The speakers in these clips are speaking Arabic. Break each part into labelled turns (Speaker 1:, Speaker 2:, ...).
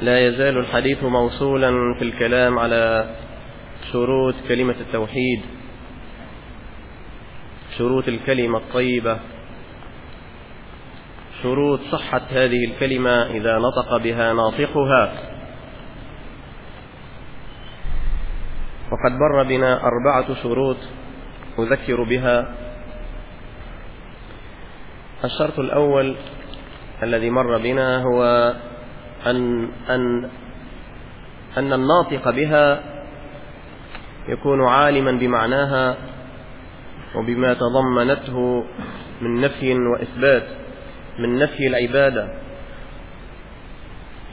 Speaker 1: لا يزال الحديث موصولا في الكلام على شروط كلمة التوحيد شروط الكلمة الطيبة شروط صحة هذه الكلمة إذا نطق بها ناطقها. وقد مر بنا أربعة شروط أذكر بها. الشرط الأول الذي مر بنا هو أن, أن, أن الناطق بها يكون عالما بمعناها وبما تضمنته من نفي وإثبات من نفي العبادة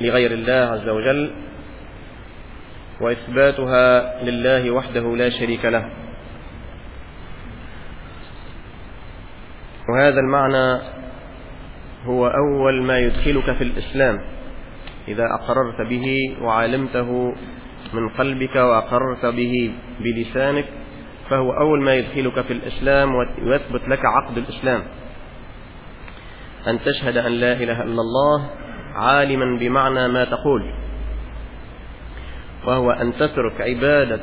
Speaker 1: لغير الله عز وجل وإثباتها لله وحده لا شريك له. وهذا المعنى هو أول ما يدخلك في الإسلام. إذا أقررت به وعلمته من قلبك وأقررت به بلسانك فهو أول ما يدخلك في الإسلام ويثبت لك عقد الإسلام. أن تشهد أن لا إله إلا الله عالما بمعنى ما تقول. وهو أن تترك عبادة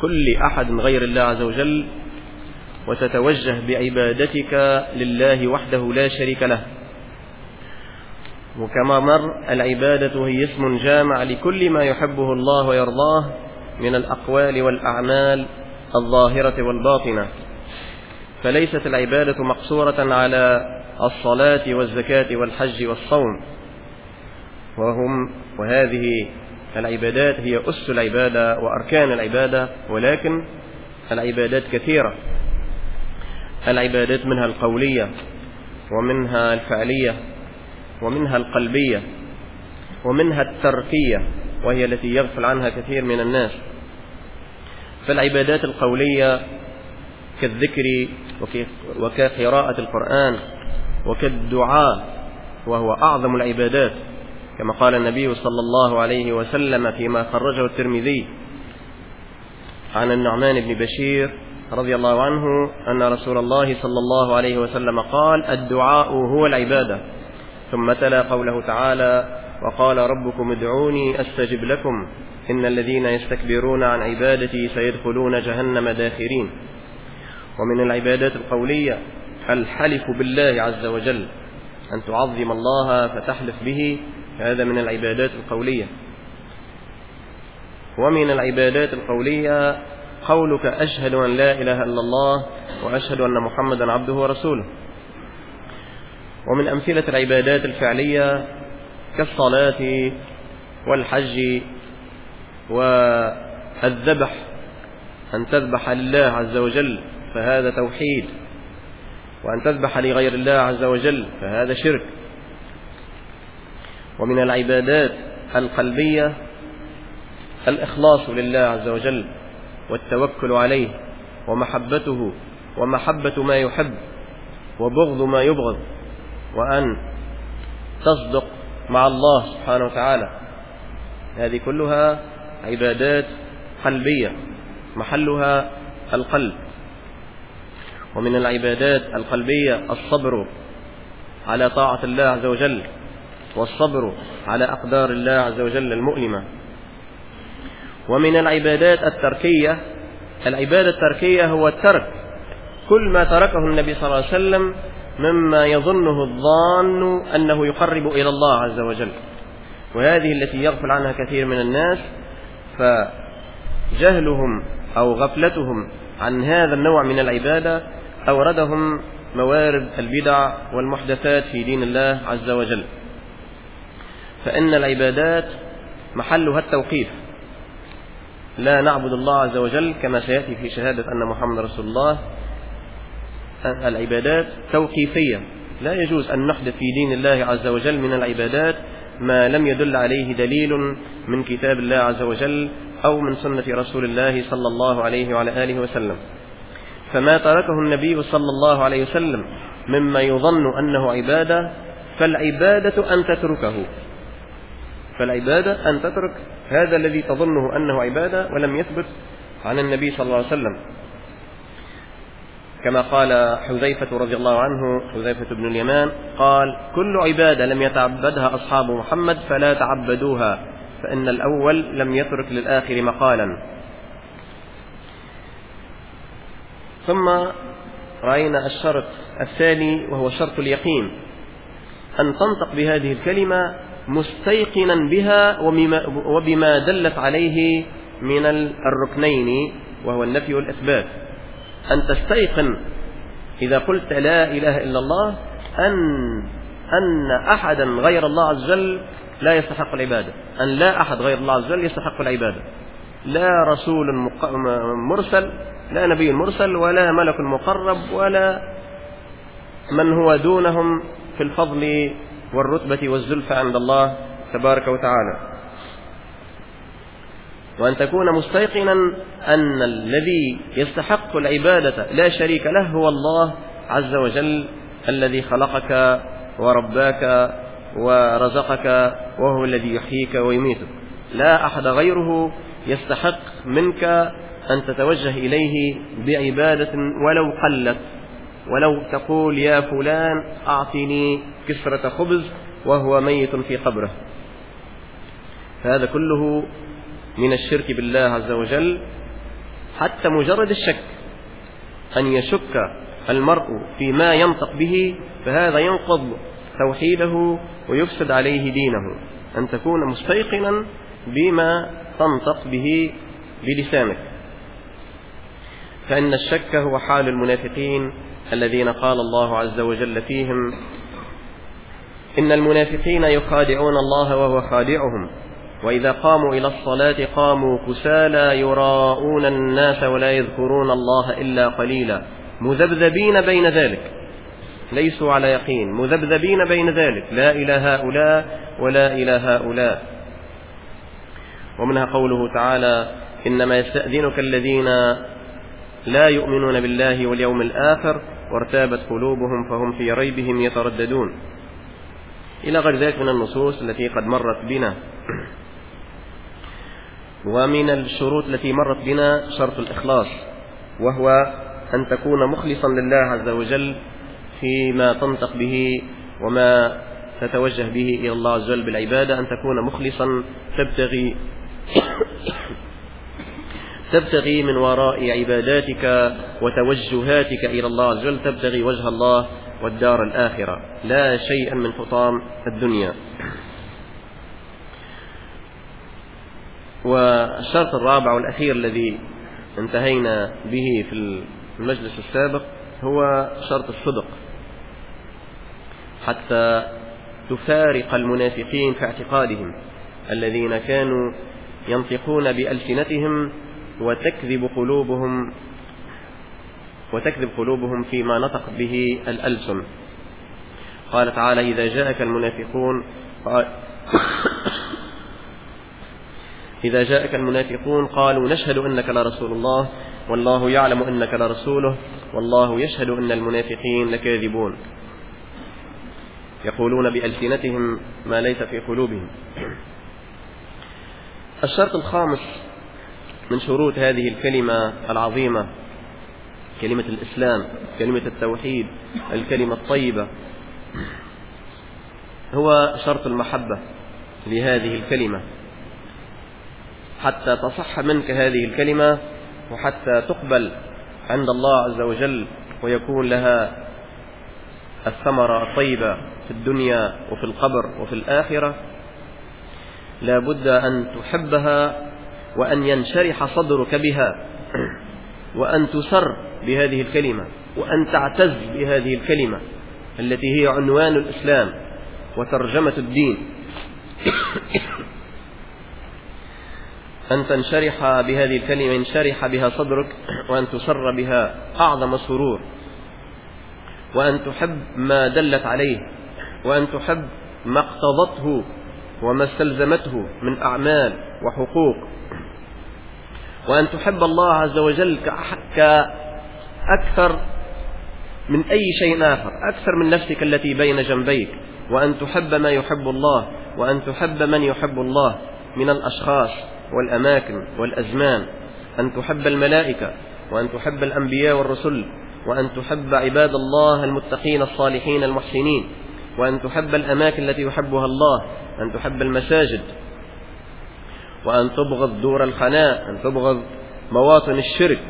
Speaker 1: كل أحد غير الله عز وجل وتتوجه بعبادتك لله وحده لا شريك له. وكما مر العبادة هي اسم جامع لكل ما يحبه الله ويرضاه من الأقوال والأعمال الظاهرة والباطنة. فليست العبادة مقصورة على الصلاة والزكاة والحج والصوم. وهم وهذه العبادات هي أس العبادة وأركان العبادة ولكن العبادات كثيرة. العبادات منها القولية ومنها الفعلية. ومنها القلبية ومنها التركية وهي التي يغفل عنها كثير من الناس. فالعبادات القولية كالذكر وكقراءة القرآن وكالدعاء وهو أعظم العبادات كما قال النبي صلى الله عليه وسلم فيما خرجه الترمذي عن النعمان بن بشير رضي الله عنه أن رسول الله صلى الله عليه وسلم قال الدعاء هو العبادة. ثم تلا قوله تعالى وقال ربكم ادعوني أستجب لكم إن الذين يستكبرون عن عبادتي سيدخلون جهنم داخرين. ومن العبادات القولية الحلف بالله عز وجل أن تعظم الله فتحلف به هذا من العبادات القولية. ومن العبادات القولية قولك أشهد أن لا إله إلا الله وأشهد أن محمدا عبده ورسوله. ومن أمثلة العبادات الفعلية كالصلاة والحج والذبح أن تذبح لله عز وجل فهذا توحيد وأن تذبح لغير الله عز وجل فهذا شرك. ومن العبادات القلبية الإخلاص لله عز وجل والتوكل عليه ومحبته ومحبة ما يحب وبغض ما يبغض. وأن تصدق مع الله سبحانه وتعالى. هذه كلها عبادات قلبية محلها القلب. ومن العبادات القلبية الصبر على طاعة الله عز وجل والصبر على أقدار الله عز وجل المؤلمة. ومن العبادات التركية العبادة التركية هو الترك كل ما تركه النبي صلى الله عليه وسلم مما يظنه الظان أنه يقرب إلى الله عز وجل. وهذه التي يغفل عنها كثير من الناس فجهلهم أو غفلتهم عن هذا النوع من العبادة أوردهم موارد البدع والمحدثات في دين الله عز وجل. فإن العبادات محلها التوقيف. لا نعبد الله عز وجل كما سيأتي في شهادة أن محمد رسول الله العبادات توقيفية. لا يجوز أن نحدث في دين الله عز وجل من العبادات ما لم يدل عليه دليل من كتاب الله عز وجل أو من سنة رسول الله صلى الله عليه وعلى آله وسلم. فما تركه النبي صلى الله عليه وسلم مما يظن أنه عبادة فالعبادة أن تتركه. فالعبادة أن تترك هذا الذي تظنه أنه عبادة ولم يثبت عن النبي صلى الله عليه وسلم. كما قال حذيفة رضي الله عنه حذيفة بن اليمان قال كل عبادة لم يتعبدها أصحاب محمد فلا تعبدوها فإن الأول لم يترك للآخر مقالا. ثم رأينا الشرط الثاني وهو شرط اليقين أن تنطق بهذه الكلمة مستيقنا بها وبما دلت عليه من الركنين وهو النفي والإثبات. أن تستيقن إذا قلت لا إله إلا الله أن أن أحدا غير الله عز وجل لا يستحق العبادة. أن لا أحد غير الله عز وجل يستحق العبادة. لا رسول مرسل لا نبي مرسل ولا ملك مقرب ولا من هو دونهم في الفضل والرتبة والزلفى عند الله تبارك وتعالى. وأن تكون مستيقنا أن الذي يستحق العبادة لا شريك له هو الله عز وجل الذي خلقك ورباك ورزقك وهو الذي يحييك ويميتك. لا أحد غيره يستحق منك أن تتوجه إليه بعبادة ولو قلت ولو تقول يا فلان أعطني كسرة خبز وهو ميت في قبره. فهذا كله من الشرك بالله عز وجل حتى مجرد الشك أن يشك المرء فيما ينطق به فهذا ينقض توحيده ويفسد عليه دينه. أن تكون مستيقنا بما تنطق به بلسانك. فإن الشك هو حال المنافقين الذين قال الله عز وجل فيهم إن المنافقين يخادعون الله وهو خادعهم. وإذا قاموا إلى الصلاة قاموا كسالى يراءون الناس ولا يذكرون الله إلا قليلا. مذبذبين بين ذلك. ليسوا على يقين. مذبذبين بين ذلك. لا إلى هؤلاء ولا إلى هؤلاء. ومنها قوله تعالى إنما يستأذنك الذين لا يؤمنون بالله واليوم الآخر وارتابت قلوبهم فهم في ريبهم يترددون. إلى غير ذلك من النصوص التي قد مرت بنا. ومن الشروط التي مرت بنا شرط الإخلاص وهو أن تكون مخلصا لله عز وجل فيما تنطق به وما تتوجه به إلى الله عز وجل بالعبادة أن تكون مخلصا تبتغي تبتغي من وراء عباداتك وتوجهاتك إلى الله عز وجل تبتغي وجه الله والدار الآخرة. لا شيئا من حطام الدنيا. والشرط الرابع والأخير الذي انتهينا به في المجلس السابق هو شرط الصدق. حتى تفارق المنافقين في اعتقادهم الذين كانوا ينطقون بألسنتهم وتكذب قلوبهم وتكذب قلوبهم فيما نطق به الألسن. قال تعالى إذا جاءك المنافقون إذا جاءك المنافقون قالوا نشهد أنك لرسول الله والله يعلم أنك لرسوله والله يشهد أن المنافقين لكاذبون. يقولون بألسنتهم ما ليس في قلوبهم. الشرط الخامس من شروط هذه الكلمة العظيمة كلمة الإسلام كلمة التوحيد الكلمة الطيبة هو شرط المحبة لهذه الكلمة. حتى تصح منك هذه الكلمة وحتى تقبل عند الله عز وجل ويكون لها الثمرة الطيبة في الدنيا وفي القبر وفي الآخرة. لا بد أن تحبها وأن ينشرح صدرك بها وأن تسر بهذه الكلمة وأن تعتز بهذه الكلمة التي هي عنوان الإسلام وترجمة الدين. أن تنشرح بهذه الكلمة ينشرح بها صدرك وأن تسر بها أعظم سرور وأن تحب ما دلت عليه وأن تحب ما اقتضته وما استلزمته من أعمال وحقوق وأن تحب الله عز وجل كأكثر من أي شيء آخر أكثر من نفسك التي بين جنبيك وأن تحب ما يحب الله وأن تحب من يحب الله من الأشخاص. والأماكن والأزمان أن تحب الملائكة وأن تحب الأنبياء والرسل وأن تحب عباد الله المتقين الصالحين المحسنين وأن تحب الأماكن التي يحبها الله أن تحب المساجد وأن تبغض دور الخناء أن تبغض مواطن الشرك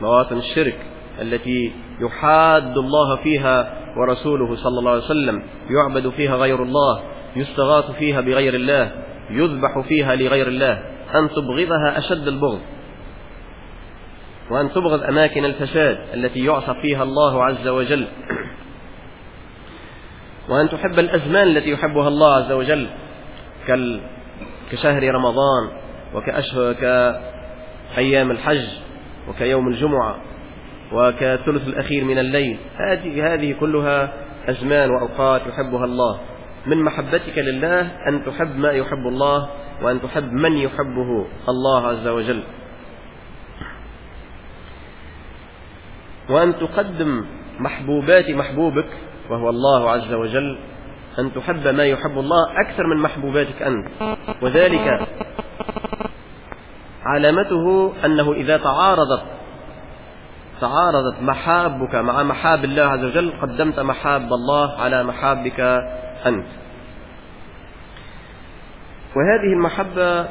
Speaker 1: مواطن الشرك التي يحاد الله فيها ورسوله صلى الله عليه وسلم يعبد فيها غير الله يستغاث فيها بغير الله. يذبح فيها لغير الله أن تبغضها أشد البغض. وأن تبغض أماكن الفساد التي يعصى فيها الله عز وجل. وأن تحب الأزمان التي يحبها الله عز وجل كشهر رمضان وكأشهر كأيام الحج وكيوم الجمعة وكثلث الأخير من الليل. هذه هذه كلها أزمان وأوقات يحبها الله. من محبتك لله أن تحب ما يحب الله وأن تحب من يحبه الله عز وجل. وأن تقدم محبوبات محبوبك وهو الله عز وجل. أن تحب ما يحب الله أكثر من محبوباتك أنت. وذلك علامته أنه إذا تعارضت تعارضت محابك مع محاب الله عز وجل قدمت محاب الله على محابك أنت. وهذه المحبة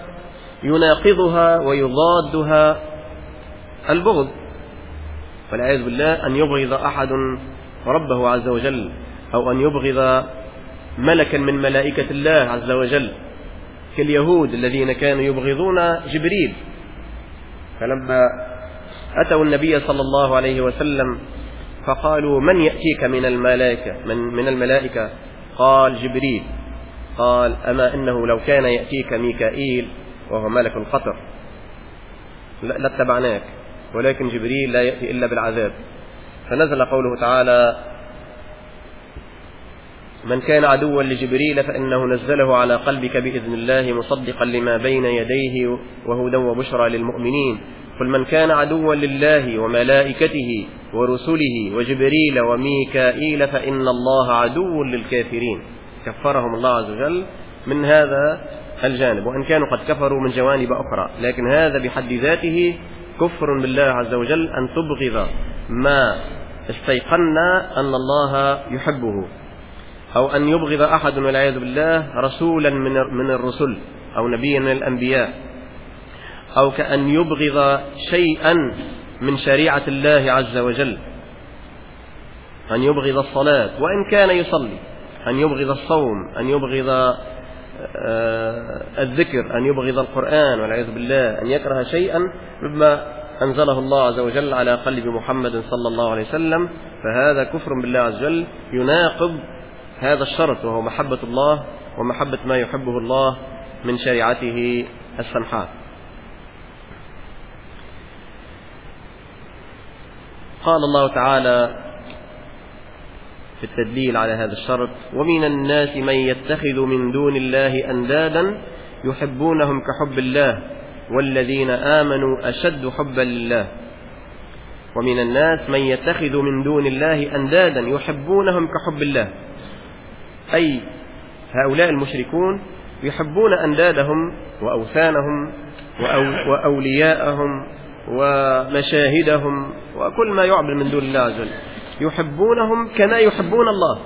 Speaker 1: يناقضها ويضادها البغض. والعياذ بالله أن يبغض أحد ربه عز وجل أو أن يبغض ملكا من ملائكة الله عز وجل كاليهود الذين كانوا يبغضون جبريل. فلما أتوا النبي صلى الله عليه وسلم فقالوا من يأتيك من الملائكة من, من الملائكة؟ قال جبريل قال أما إنه لو كان يأتيك ميكائيل وهو ملك القطر لاتبعناك ولكن جبريل لا يأتي إلا بالعذاب. فنزل قوله تعالى من كان عدوا لجبريل فإنه نزله على قلبك بإذن الله مصدقا لما بين يديه وهدى وبشرى للمؤمنين. قل من كان عدوا لله وملائكته ورسله وجبريل وميكائيل فإن الله عدو للكافرين. كفرهم الله عز وجل. من هذا الجانب. وإن كانوا قد كفروا من جوانب أخرى. لكن هذا بحد ذاته كفر بالله عز وجل أن تبغض ما استيقنا أن الله يحبه. أو أن يبغض أحد والعياذ بالله رسولا من الرسل أو نبيا من الأنبياء. أو كأن يبغض شيئا من شريعة الله عز وجل. أن يبغض الصلاة وإن كان يصلي. أن يبغض الصوم أن يبغض آه، الذكر أن يبغض القرآن والعياذ بالله أن يكره شيئا مما أنزله الله عز وجل على قلب محمد صلى الله عليه وسلم. فهذا كفر بالله عز وجل يناقض هذا الشرط وهو محبة الله ومحبة ما يحبه الله من شريعته السمحاء قال الله تعالى في التدليل على هذا الشرط ومن الناس من يتخذ من دون الله أندادا يحبونهم كحب الله والذين آمنوا أشد حبا لله. ومن الناس من يتخذ من دون الله أندادا يحبونهم كحب الله. أي هؤلاء المشركون يحبون أندادهم وأوثانهم وأولياءهم ومشاهدهم وكل ما يعبد من دون الله عز وجل. يحبونهم كما يحبون الله.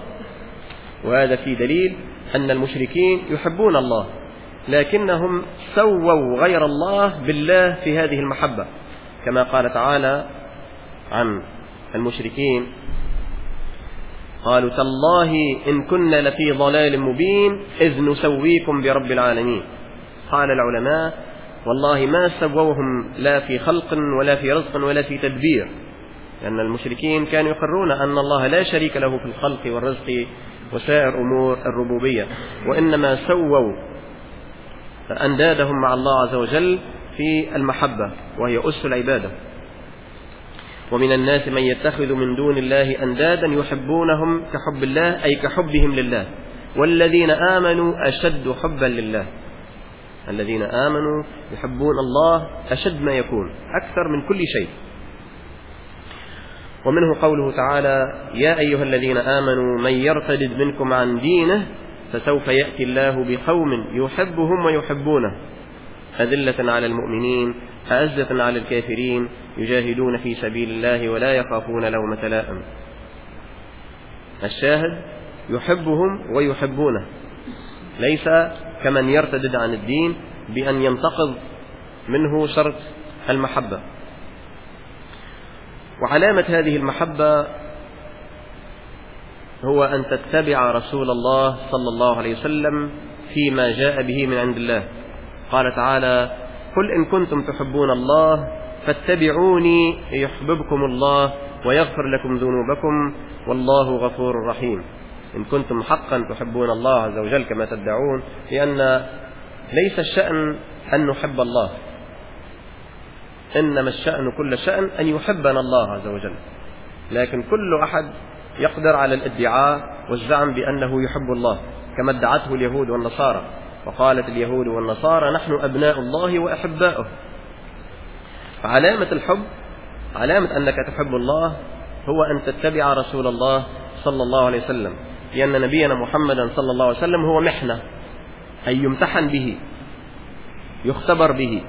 Speaker 1: وهذا في دليل أن المشركين يحبون الله لكنهم سووا غير الله بالله في هذه المحبة كما قال تعالى عن المشركين قالوا تالله إن كنا لفي ضلال مبين إذ نسويكم برب العالمين. قال العلماء والله ما سووهم لا في خلق ولا في رزق ولا في تدبير. لأن المشركين كانوا يقرون أن الله لا شريك له في الخلق والرزق وسائر أمور الربوبية. وإنما سووا أندادهم مع الله عز وجل في المحبة وهي أس العبادة. ومن الناس من يتخذ من دون الله أندادا يحبونهم كحب الله أي كحبهم لله. والذين آمنوا أشد حبا لله. الذين آمنوا يحبون الله أشد ما يكون أكثر من كل شيء. ومنه قوله تعالى يا أيها الذين آمنوا من يرتد منكم عن دينه فسوف يأتي الله بقوم يحبهم ويحبونه. أذلة على المؤمنين أعزة على الكافرين يجاهدون في سبيل الله ولا يخافون لومة لائم. الشاهد يحبهم ويحبونه. ليس كمن يرتدد عن الدين بأن ينتقض منه شرط المحبة. وعلامة هذه المحبة هو أن تتبع رسول الله صلى الله عليه وسلم فيما جاء به من عند الله. قال تعالى قل إن كنتم تحبون الله فاتبعوني يحببكم الله ويغفر لكم ذنوبكم والله غفور رحيم. إن كنتم حقا تحبون الله عز وجل كما تدعون لأن ليس الشأن أن نحب الله إنما الشأن كل شأن أن يحبنا الله عز وجل. لكن كل أحد يقدر على الادعاء والزعم بأنه يحب الله كما ادعته اليهود والنصارى. وقالت اليهود والنصارى نحن أبناء الله وأحباؤه. فعلامة الحب علامة أنك تحب الله هو أن تتبع رسول الله صلى الله عليه وسلم. لأن نبينا محمدا صلى الله عليه وسلم هو محنة أي يمتحن به يختبر به.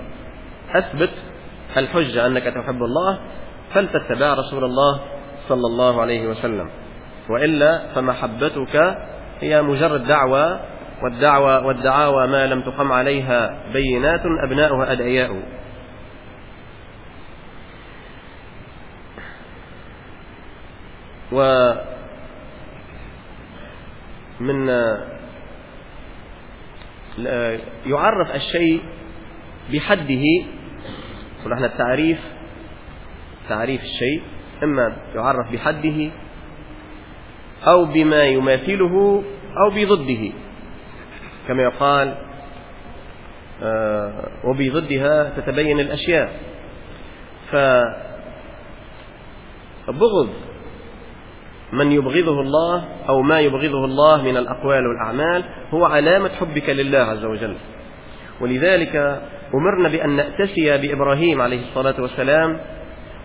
Speaker 1: أثبت الحجة أنك تحب الله فلتتبع رسول الله صلى الله عليه وسلم. وإلا فمحبتك هي مجرد دعوة والدعوة والدعاوى ما لم تقم عليها بينات أبناؤها أدعياء. ومن يعرف الشيء بحده ونحن التعريف تعريف الشيء إما يعرف بحده أو بما يماثله أو بضده. كما يقال آه، وبضدها تتبين الأشياء. فبغض من يبغضه الله أو ما يبغضه الله من الأقوال والأعمال هو علامة حبك لله عز وجل. ولذلك أمرنا بأن نأتسي بإبراهيم عليه الصلاة والسلام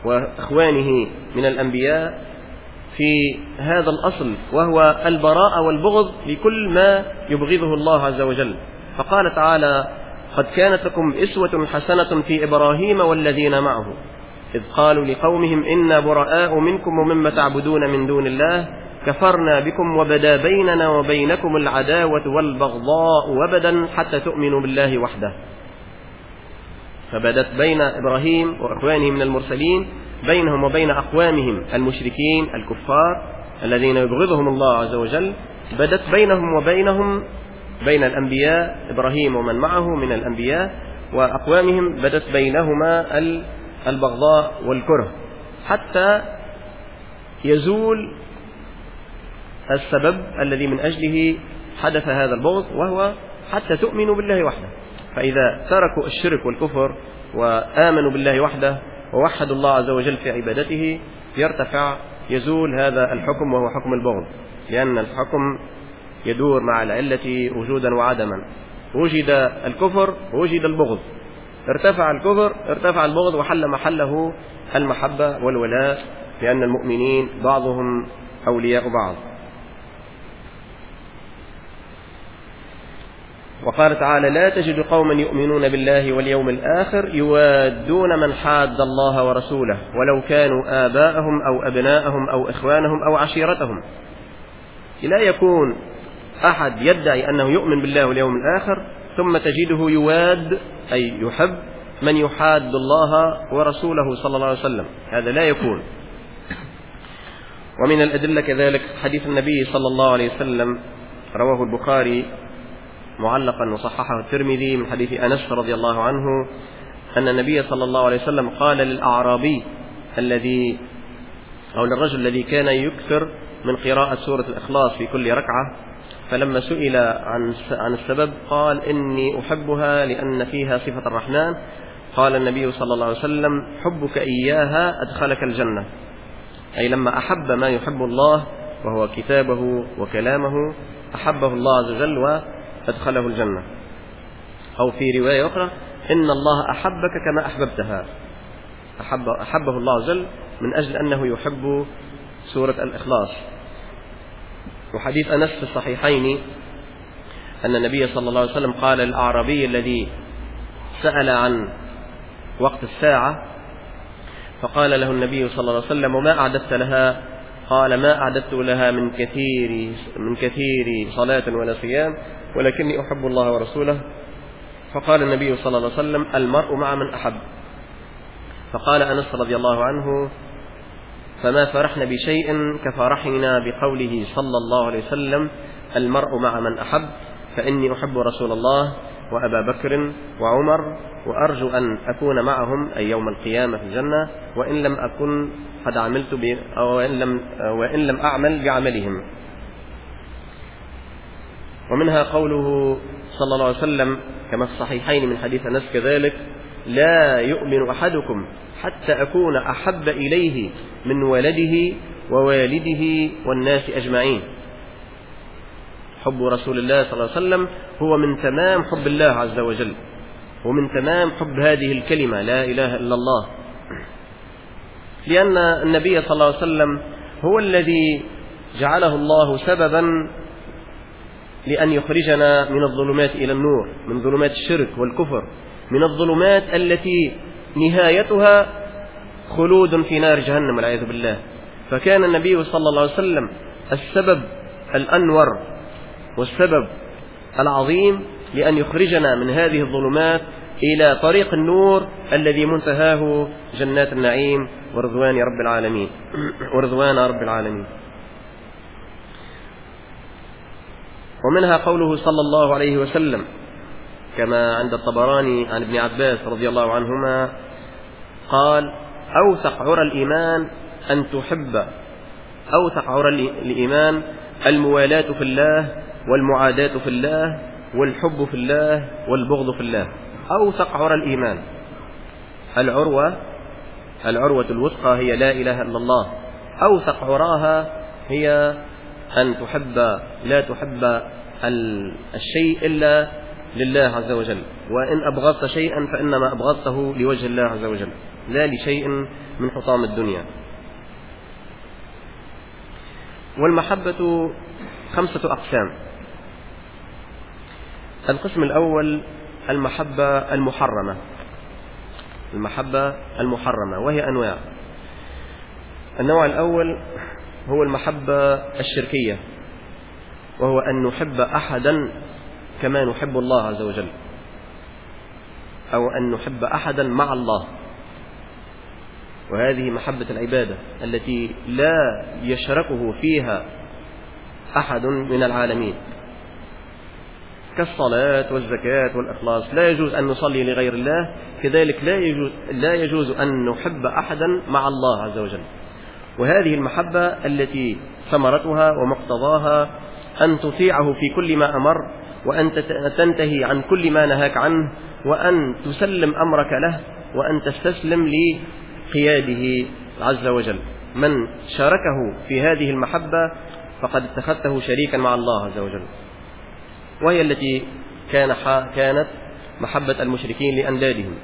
Speaker 1: وإخوانه من الأنبياء في هذا الأصل وهو البراءة والبغض لكل ما يبغضه الله عز وجل. فقال تعالى قد كانت لكم إسوة حسنة في إبراهيم والذين معه. إذ قالوا لقومهم إنا براء منكم ومما تعبدون من دون الله. كفرنا بكم وبدا بيننا وبينكم العداوة والبغضاء وبدا حتى تؤمنوا بالله وحده. فبدت بين إبراهيم وإخوانه من المرسلين بينهم وبين أقوامهم المشركين الكفار الذين يبغضهم الله عز وجل. بدت بينهم وبينهم بين الأنبياء إبراهيم ومن معه من الأنبياء وأقوامهم بدت بينهما البغضاء والكره. حتى يزول السبب الذي من أجله حدث هذا البغض وهو حتى تؤمنوا بالله وحده. فإذا تركوا الشرك والكفر وآمنوا بالله وحده ووحدوا الله عز وجل في عبادته يرتفع يزول هذا الحكم وهو حكم البغض. لأن الحكم يدور مع العلة وجودا وعدما. وجد الكفر وجد البغض. ارتفع الكفر ارتفع البغض وحل محله المحبة والولاء لأن المؤمنين بعضهم أولياء بعض. وقال تعالى لا تجد قوما يؤمنون بالله واليوم الآخر يوادون من حاد الله ورسوله ولو كانوا آباءهم أو أبناءهم أو إخوانهم أو عشيرتهم. لا يكون أحد يدعي أنه يؤمن بالله واليوم الآخر ثم تجده يواد أي يحب من يحاد الله ورسوله صلى الله عليه وسلم. هذا لا يكون. ومن الأدلة كذلك حديث النبي صلى الله عليه وسلم رواه البخاري معلقا وصححه الترمذي من حديث أنس رضي الله عنه أن النبي صلى الله عليه وسلم قال للأعرابي الذي أو للرجل الذي كان يكثر من قراءة سورة الإخلاص في كل ركعة فلما سئل عن عن السبب قال إني أحبها لأن فيها صفة الرحمن. قال النبي صلى الله عليه وسلم حبك إياها أدخلك الجنة. أي لما أحب ما يحب الله وهو كتابه وكلامه أحبه الله عز وجل وأدخله الجنة. أو في رواية أخرى إن الله أحبك كما أحببتها. أحب أحبه الله عز وجل من أجل أنه يحب سورة الإخلاص. وحديث أنس في الصحيحين أن النبي صلى الله عليه وسلم قال للأعرابي الذي سأل عن وقت الساعة فقال له النبي صلى الله عليه وسلم وما أعددت لها؟ قال ما أعددت لها من كثير من كثير صلاة ولا صيام ولكني أحب الله ورسوله. فقال النبي صلى الله عليه وسلم المرء مع من أحب. فقال أنس رضي الله عنه فما فرحنا بشيء كفرحنا بقوله صلى الله عليه وسلم المرء مع من أحب فإني أحب رسول الله وأبا بكر وعمر وأرجو أن أكون معهم أي يوم القيامة في الجنة وإن لم أكن قد عملت ب... أو وإن لم, وإن لم أعمل بعملهم. ومنها قوله صلى الله عليه وسلم كما الصحيحين من حديث أنس كذلك لا يؤمن أحدكم حتى أكون أحب إليه من ولده ووالده والناس أجمعين. حب رسول الله صلى الله عليه وسلم هو من تمام حب الله عز وجل. ومن تمام حب هذه الكلمة لا إله إلا الله. لأن النبي صلى الله عليه وسلم هو الذي جعله الله سببا لأن يخرجنا من الظلمات إلى النور من ظلمات الشرك والكفر من الظلمات التي نهايتها خلود في نار جهنم والعياذ بالله. فكان النبي صلى الله عليه وسلم السبب الأنور والسبب العظيم لأن يخرجنا من هذه الظلمات إلى طريق النور الذي منتهاه جنات النعيم ورضوان رب العالمين. ورضوان رب العالمين. ومنها قوله صلى الله عليه وسلم كما عند الطبراني عن ابن عباس رضي الله عنهما قال أوثق عرى الإيمان أن تحب. أوثق عرى الإيمان الموالاة في الله والمعاداة في الله والحب في الله والبغض في الله. أوثق عرى الإيمان. العروة العروة الوثقى هي لا إله إلا الله. أوثق عراها هي أن تحب. لا تحب الشيء إلا لله عز وجل. وإن أبغضت شيئا فإنما أبغضته لوجه الله عز وجل. لا لشيء من حطام الدنيا. والمحبة خمسة أقسام. القسم الأول المحبة المحرمة. المحبة المحرمة وهي أنواع. النوع الأول هو المحبة الشركية وهو أن نحب أحدا كما نحب الله عز وجل. أو أن نحب أحدا مع الله. وهذه محبة العبادة التي لا يشركه فيها أحد من العالمين. كالصلاة والزكاة والإخلاص. لا يجوز أن نصلي لغير الله. كذلك لا يجوز, لا يجوز أن نحب أحدا مع الله عز وجل. وهذه المحبة التي ثمرتها ومقتضاها أن تطيعه في كل ما أمر وأن تنتهي عن كل ما نهاك عنه وأن تسلم أمرك له وأن تستسلم لقياده عز وجل. من شاركه في هذه المحبة فقد اتخذته شريكا مع الله عز وجل. وهي التي كان كانت محبة المشركين لأندادهم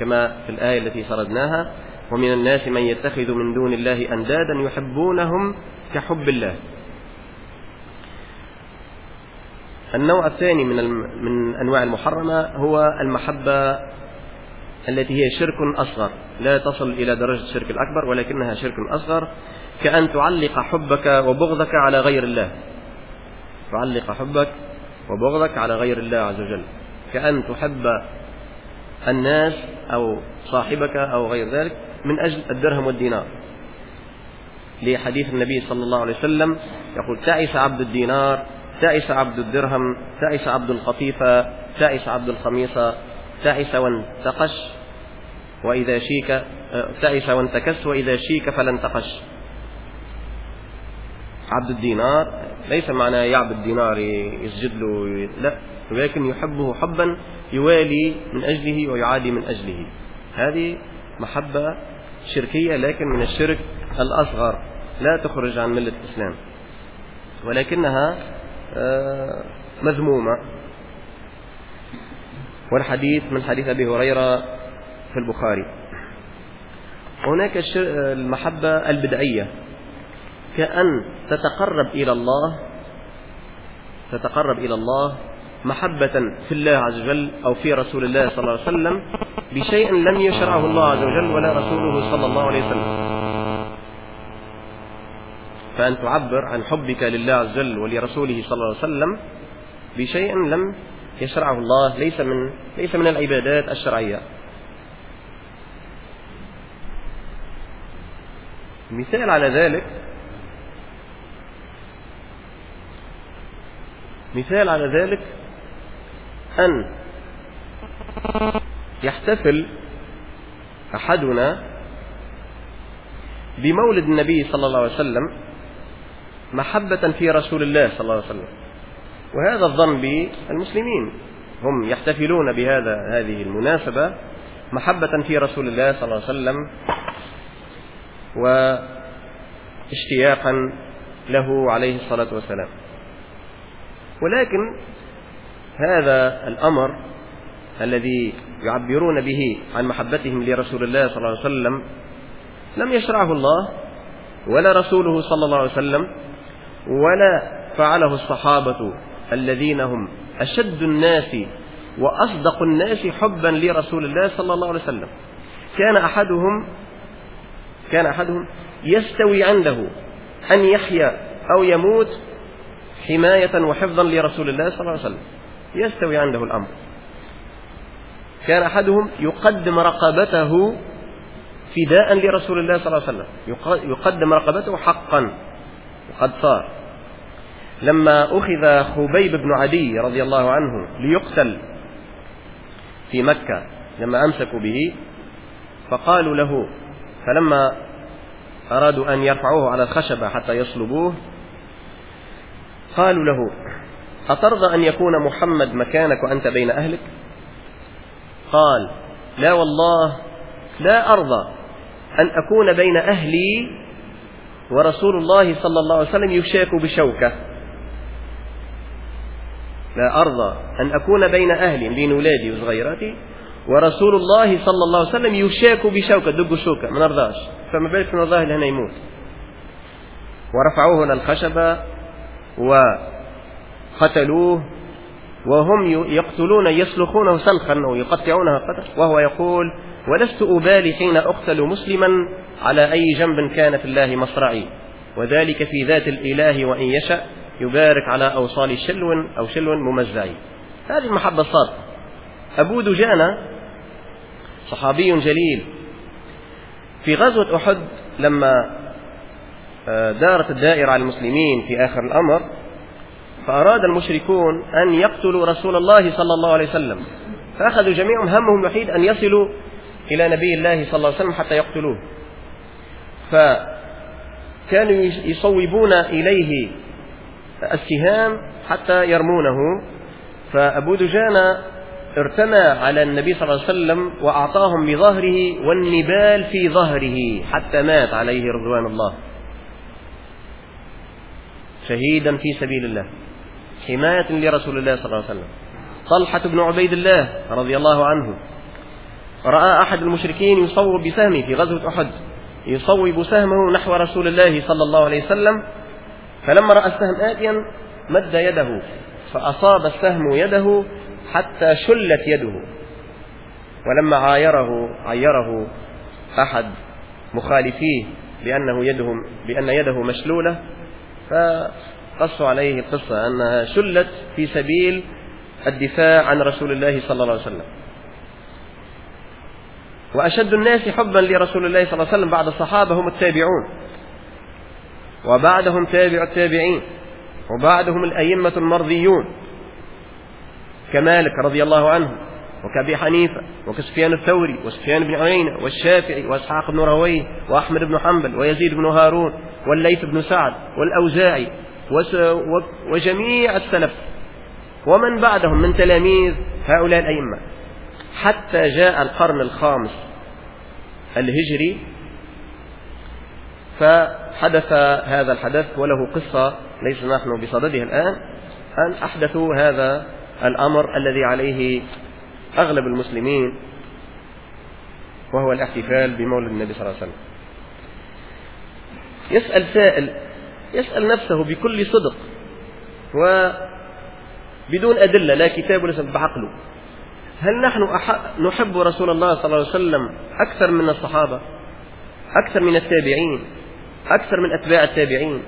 Speaker 1: كما في الآية التي سردناها ومن الناس من يتخذ من دون الله أندادا يحبونهم كحب الله. النوع الثاني من من أنواع المحرمة هو المحبة التي هي شرك أصغر. لا تصل إلى درجة الشرك الأكبر ولكنها شرك أصغر. كأن تعلق حبك وبغضك على غير الله. تعلق حبك وبغضك على غير الله عز وجل. كأن تحب الناس أو صاحبك أو غير ذلك من أجل الدرهم والدينار. لحديث النبي صلى الله عليه وسلم يقول تعس عبد الدينار تعس عبد الدرهم تعس عبد القطيفة تعس عبد الخميصة تعس وانتقش وإذا شيك تعس وانتكس وإذا شيك فلانتقش عبد الدينار ليس معنى يعبد دينار يسجد له لا ولكن يحبه حبا يوالي من أجله ويعادي من أجله. هذه محبة شركية لكن من الشرك الأصغر. لا تخرج عن ملة الإسلام. ولكنها آه، مذمومة. والحديث من حديث أبي هريرة في البخاري. هناك المحبة البدعية. كأن تتقرب إلى الله تتقرب إلى الله محبة في الله عز وجل أو في رسول الله صلى الله عليه وسلم بشيء لم يشرعه الله عز وجل ولا رسوله صلى الله عليه وسلم. فأن تعبر عن حبك لله عز وجل ولرسوله صلى الله عليه وسلم بشيء لم يشرعه الله ليس من ليس من العبادات الشرعية. مثال على ذلك مثال على ذلك أن يحتفل أحدنا بمولد النبي صلى الله عليه وسلم محبة في رسول الله صلى الله عليه وسلم. وهذا الظن بالمسلمين. هم يحتفلون بهذا هذه المناسبة محبة في رسول الله صلى الله عليه وسلم واشتياقا له عليه الصلاة والسلام. ولكن هذا الأمر الذي يعبرون به عن محبتهم لرسول الله صلى الله عليه وسلم لم يشرعه الله ولا رسوله صلى الله عليه وسلم. ولا فعله الصحابة الذين هم أشد الناس وأصدق الناس حبا لرسول الله صلى الله عليه وسلم. كان أحدهم كان أحدهم يستوي عنده أن يحيا أو يموت حماية وحفظا لرسول الله صلى الله عليه وسلم. يستوي عنده الأمر. كان أحدهم يقدم رقبته فداء لرسول الله صلى الله عليه وسلم. يقدم رقبته حقا. وقد صار. لما أخذ خبيب بن عدي رضي الله عنه ليقتل في مكة لما أمسكوا به فقالوا له فلما أرادوا أن يرفعوه على الخشبة حتى يصلبوه قالوا له أترضى أن يكون محمد مكانك وأنت بين أهلك؟ قال لا والله لا أرضى أن أكون بين أهلي ورسول الله صلى الله عليه وسلم يشاك بشوكة. لا أرضى أن أكون بين أهلي بين أولادي وصغيراتي. ورسول الله صلى الله عليه وسلم يشاك بشوكة دق شوكة ما نرضاش. فما بالك نرضاه لهنا يموت. ورفعوه للخشبة وقتلوه وهم يقتلون يسلخونه سلخا ويقطعونه قطع وهو يقول ولست أبالي حين أقتل مسلما على أي جنب كان في الله مصرعي. وذلك في ذات الإله وإن يشأ يبارك على أوصال شلو أو شلو ممزعي. هذه المحبة الصادقة. أبو دجانة صحابي جليل. في غزوة أحد لما آه، دارت الدائرة على المسلمين في آخر الأمر فأراد المشركون أن يقتلوا رسول الله صلى الله عليه وسلم. فأخذوا جميعهم همهم الوحيد أن يصلوا إلى نبي الله صلى الله عليه وسلم حتى يقتلوه. فكانوا يصوبون إليه السهام حتى يرمونه. فأبو دجانة ارتمى على النبي صلى الله عليه وسلم وأعطاهم بظهره والنبال في ظهره حتى مات عليه رضوان الله. شهيدا في سبيل الله. حماية لرسول الله صلى الله عليه وسلم. طلحة بن عبيد الله رضي الله عنه. رأى أحد المشركين يصوب بسهمه في غزوة أحد يصوب سهمه نحو رسول الله صلى الله عليه وسلم فلما رأى السهم آتيا مد يده فأصاب السهم يده حتى شلت يده. ولما عايره عيره أحد مخالفيه بأنه يده بأن يده مشلولة فقصوا عليه القصة أنها شلت في سبيل الدفاع عن رسول الله صلى الله عليه وسلم. وأشد الناس حبا لرسول الله صلى الله عليه وسلم بعد الصحابة هم التابعون. وبعدهم تابع التابعين. وبعدهم الأئمة المرضيون. كمالك رضي الله عنه وكأبي حنيفة وكسفيان الثوري وسفيان بن عيينة والشافعي وإسحاق بن راهويه وأحمد بن حنبل ويزيد بن هارون والليث بن سعد والأوزاعي وجميع السلف. ومن بعدهم من تلاميذ هؤلاء الأئمة. حتى جاء القرن الخامس الهجري فحدث هذا الحدث وله قصة ليس نحن بصددها الآن أن أحدثوا هذا الأمر الذي عليه أغلب المسلمين وهو الاحتفال بمولد النبي صلى الله عليه وسلم. يسأل سائل يسأل نفسه بكل صدق وبدون أدلة لا كتاب ولا بعقله هل نحن نحب رسول الله صلى الله عليه وسلم أكثر من الصحابة؟ أكثر من التابعين؟ أكثر من أتباع التابعين؟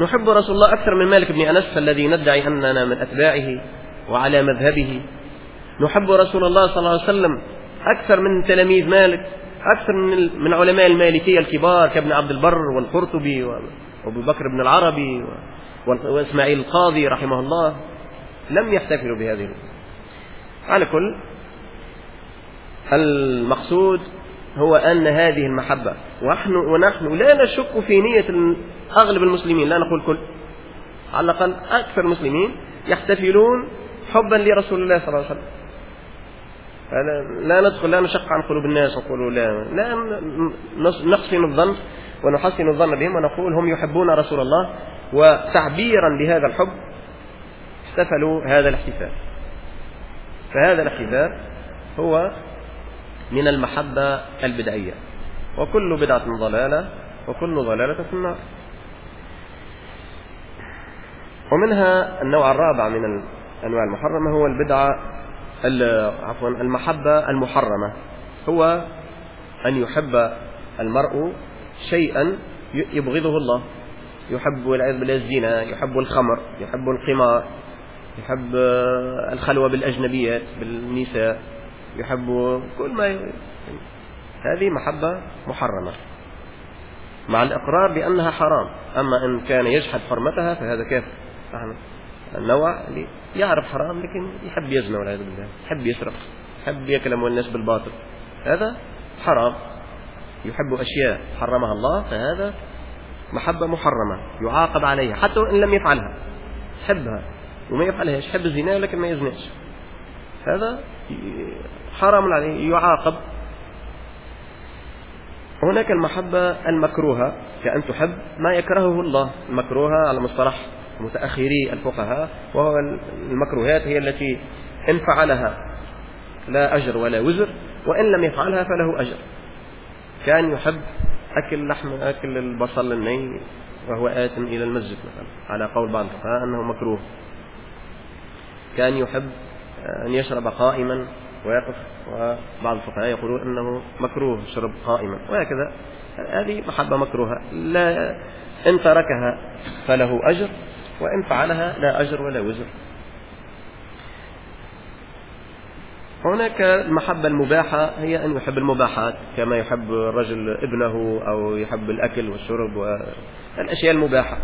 Speaker 1: نحب رسول الله أكثر من مالك بن أنس الذي ندعي أننا من أتباعه وعلى مذهبه. نحب رسول الله صلى الله عليه وسلم أكثر من تلاميذ مالك أكثر من من علماء المالكية الكبار كابن عبد البر والقرطبي وأبو بكر بن العربي وإسماعيل القاضي رحمه الله. لم يحتفلوا بهذه على كل المقصود هو أن هذه المحبة. ونحن, ونحن لا نشك في نية أغلب المسلمين لا نقول كل. على الأقل أكثر المسلمين يحتفلون حبا لرسول الله صلى الله عليه وسلم. لا ندخل لا نشق عن قلوب الناس لا. لا نحسن الظن ونحسن الظن بهم ونقول هم يحبون رسول الله. وتعبيرا لهذا الحب احتفلوا هذا الاحتفال. فهذا الاحتفال هو من المحبة البدعية. وكل بدعة ضلالة وكل ضلالة في النار. ومنها النوع الرابع من الأنواع المحرمة هو البدعة عفوا المحبة المحرمة. هو أن يحب المرء شيئا يبغضه الله. يحب والعياذ بالله الزنا يحب الخمر يحب القمار يحب الخلوة بالأجنبيات بالنساء يحب كل ما ي... هذه محبة محرمة. مع الإقرار بأنها حرام. أما إن كان يجحد حرمتها فهذا كافر. النوع اللي يعرف حرام لكن يحب يزنى والعياذ بالله. يحب يسرق يحب أموال الناس بالباطل. هذا حرام. يحب أشياء حرمها الله فهذا محبة محرمة. يعاقب عليها. حتى إن لم يفعلها. يحبها وما يفعلهاش يحب الزنا لكن ما يزنيش هذا حرام عليه يعاقب. هناك المحبة المكروهة كأن تحب ما يكرهه الله. المكروهة على مصطلح متأخري الفقهاء وهو المكروهات هي التي إن فعلها لا أجر ولا وزر وإن لم يفعلها فله أجر. كأن يحب أكل لحم أكل البصل الني وهو آت إلى المسجد مثلا على قول بعض الفقهاء أنه مكروه. كان يحب أن يشرب قائما ويقف وبعض الفقهاء يقولون أنه مكروه شرب قائما وهكذا. هذه محبة مكروهة. لا إن تركها فله أجر وإن فعلها لا أجر ولا وزر. هناك المحبة المباحة هي أن يحب المباحات كما يحب الرجل ابنه أو يحب الأكل والشرب والأشياء المباحة.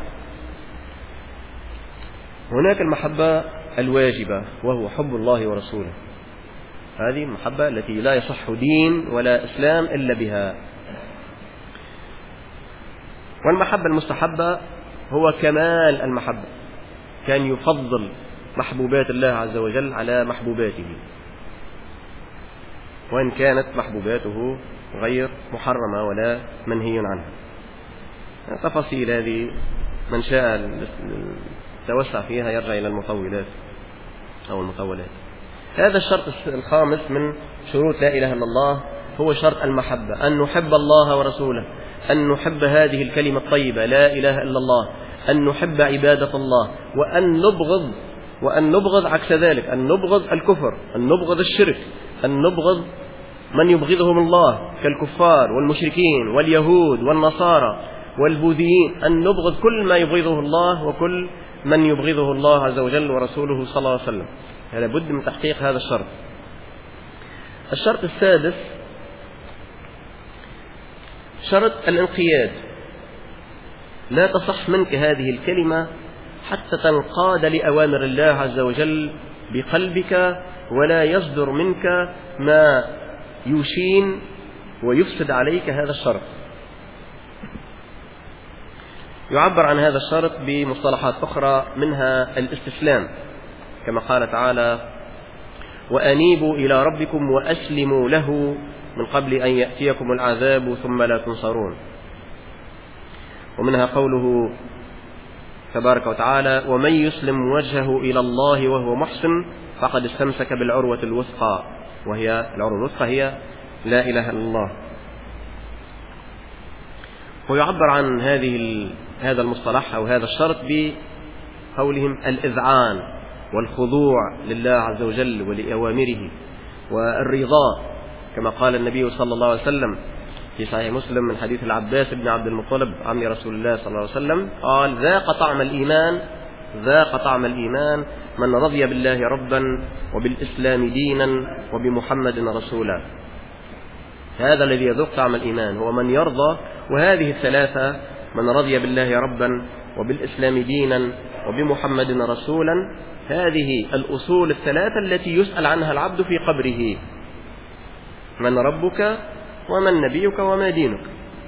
Speaker 1: هناك المحبة الواجبة وهو حب الله ورسوله. هذه المحبة التي لا يصح دين ولا إسلام إلا بها. والمحبة المستحبة هو كمال المحبة كان يفضل محبوبات الله عز وجل على محبوباته. وإن كانت محبوباته غير محرمة ولا منهي عنها. تفاصيل هذه من شاء التوسع فيها يرجع إلى المطولات أو المطولات. هذا الشرط الخامس من شروط لا إله إلا الله هو شرط المحبة أن نحب الله ورسوله أن نحب هذه الكلمة الطيبة لا إله إلا الله أن نحب عبادة الله وأن نبغض وأن نبغض عكس ذلك أن نبغض الكفر أن نبغض الشرك أن نبغض من يبغضهم الله كالكفار والمشركين واليهود والنصارى والبوذيين أن نبغض كل ما يبغضه الله وكل من يبغضه الله عز وجل ورسوله صلى الله عليه وسلم. هذا بد من تحقيق هذا الشرط. الشرط السادس شرط الانقياد. لا تصح منك هذه الكلمة حتى تنقاد لأوامر الله عز وجل بقلبك ولا يصدر منك ما يشين ويفسد عليك هذا الشرط. يعبر عن هذا الشرط بمصطلحات أخرى منها الاستسلام كما قال تعالى وأنيبوا إلى ربكم وأسلموا له من قبل أن يأتيكم العذاب ثم لا تنصرون. ومنها قوله تبارك وتعالى ومن يسلم وجهه إلى الله وهو محسن فقد استمسك بالعروة الوثقى وهي العروة الوثقى هي لا إله إلا الله. ويعبر عن هذه هذا المصطلح أو هذا الشرط بقولهم الإذعان والخضوع لله عز وجل ولأوامره والرضا كما قال النبي صلى الله عليه وسلم في صحيح مسلم من حديث العباس بن عبد المطلب عم رسول الله صلى الله عليه وسلم قال ذاق طعم الإيمان ذاق طعم الإيمان من رضي بالله ربا وبالإسلام دينا وبمحمد رسولا. هذا الذي يذوق طعم الإيمان هو من يرضى وهذه الثلاثة من رضي بالله ربا وبالإسلام دينا وبمحمد رسولا. هذه الأصول الثلاثة التي يسأل عنها العبد في قبره. من ربك ومن نبيك وما دينك.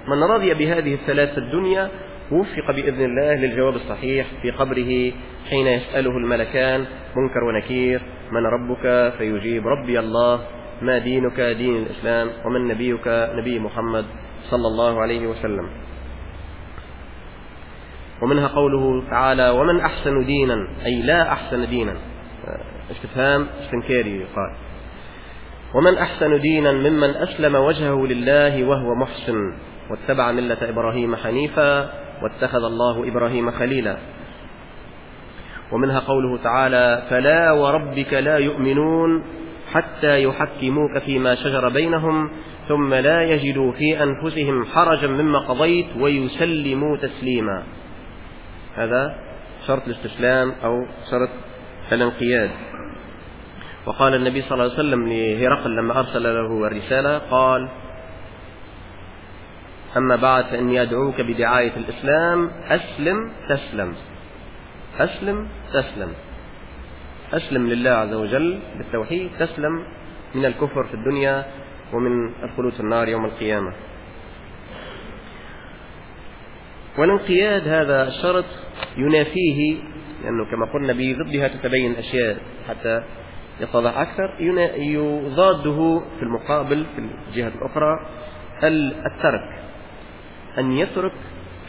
Speaker 1: من رضي بهذه الثلاثة الدنيا وفق بإذن الله للجواب الصحيح في قبره حين يسأله الملكان منكر ونكير. من ربك فيجيب ربي الله. ما دينك؟ دين الإسلام. ومن نبيك؟ نبي محمد صلى الله عليه وسلم. ومنها قوله تعالى ومن أحسن دينا أي لا أحسن دينا. استفهام استنكاري يقال ومن أحسن دينا ممن أسلم وجهه لله وهو محسن واتبع ملة إبراهيم حنيفا واتخذ الله إبراهيم خليلا. ومنها قوله تعالى فلا وربك لا يؤمنون حتى يحكموك فيما شجر بينهم ثم لا يجدوا في أنفسهم حرجا مما قضيت ويسلموا تسليما. هذا شرط الاستسلام أو شرط الانقياد. وقال النبي صلى الله عليه وسلم لهرقل لما أرسل له الرسالة قال أما بعد فإني أدعوك بدعاية الإسلام أسلم تسلم. أسلم تسلم. أسلم لله عز وجل بالتوحيد تسلم من الكفر في الدنيا ومن الخلود في النار يوم القيامة. والانقياد هذا الشرط ينافيه لأنه كما قلنا بضدها تتبين الأشياء حتى يتضح أكثر يضاده في المقابل في الجهة الأخرى الترك. أن يترك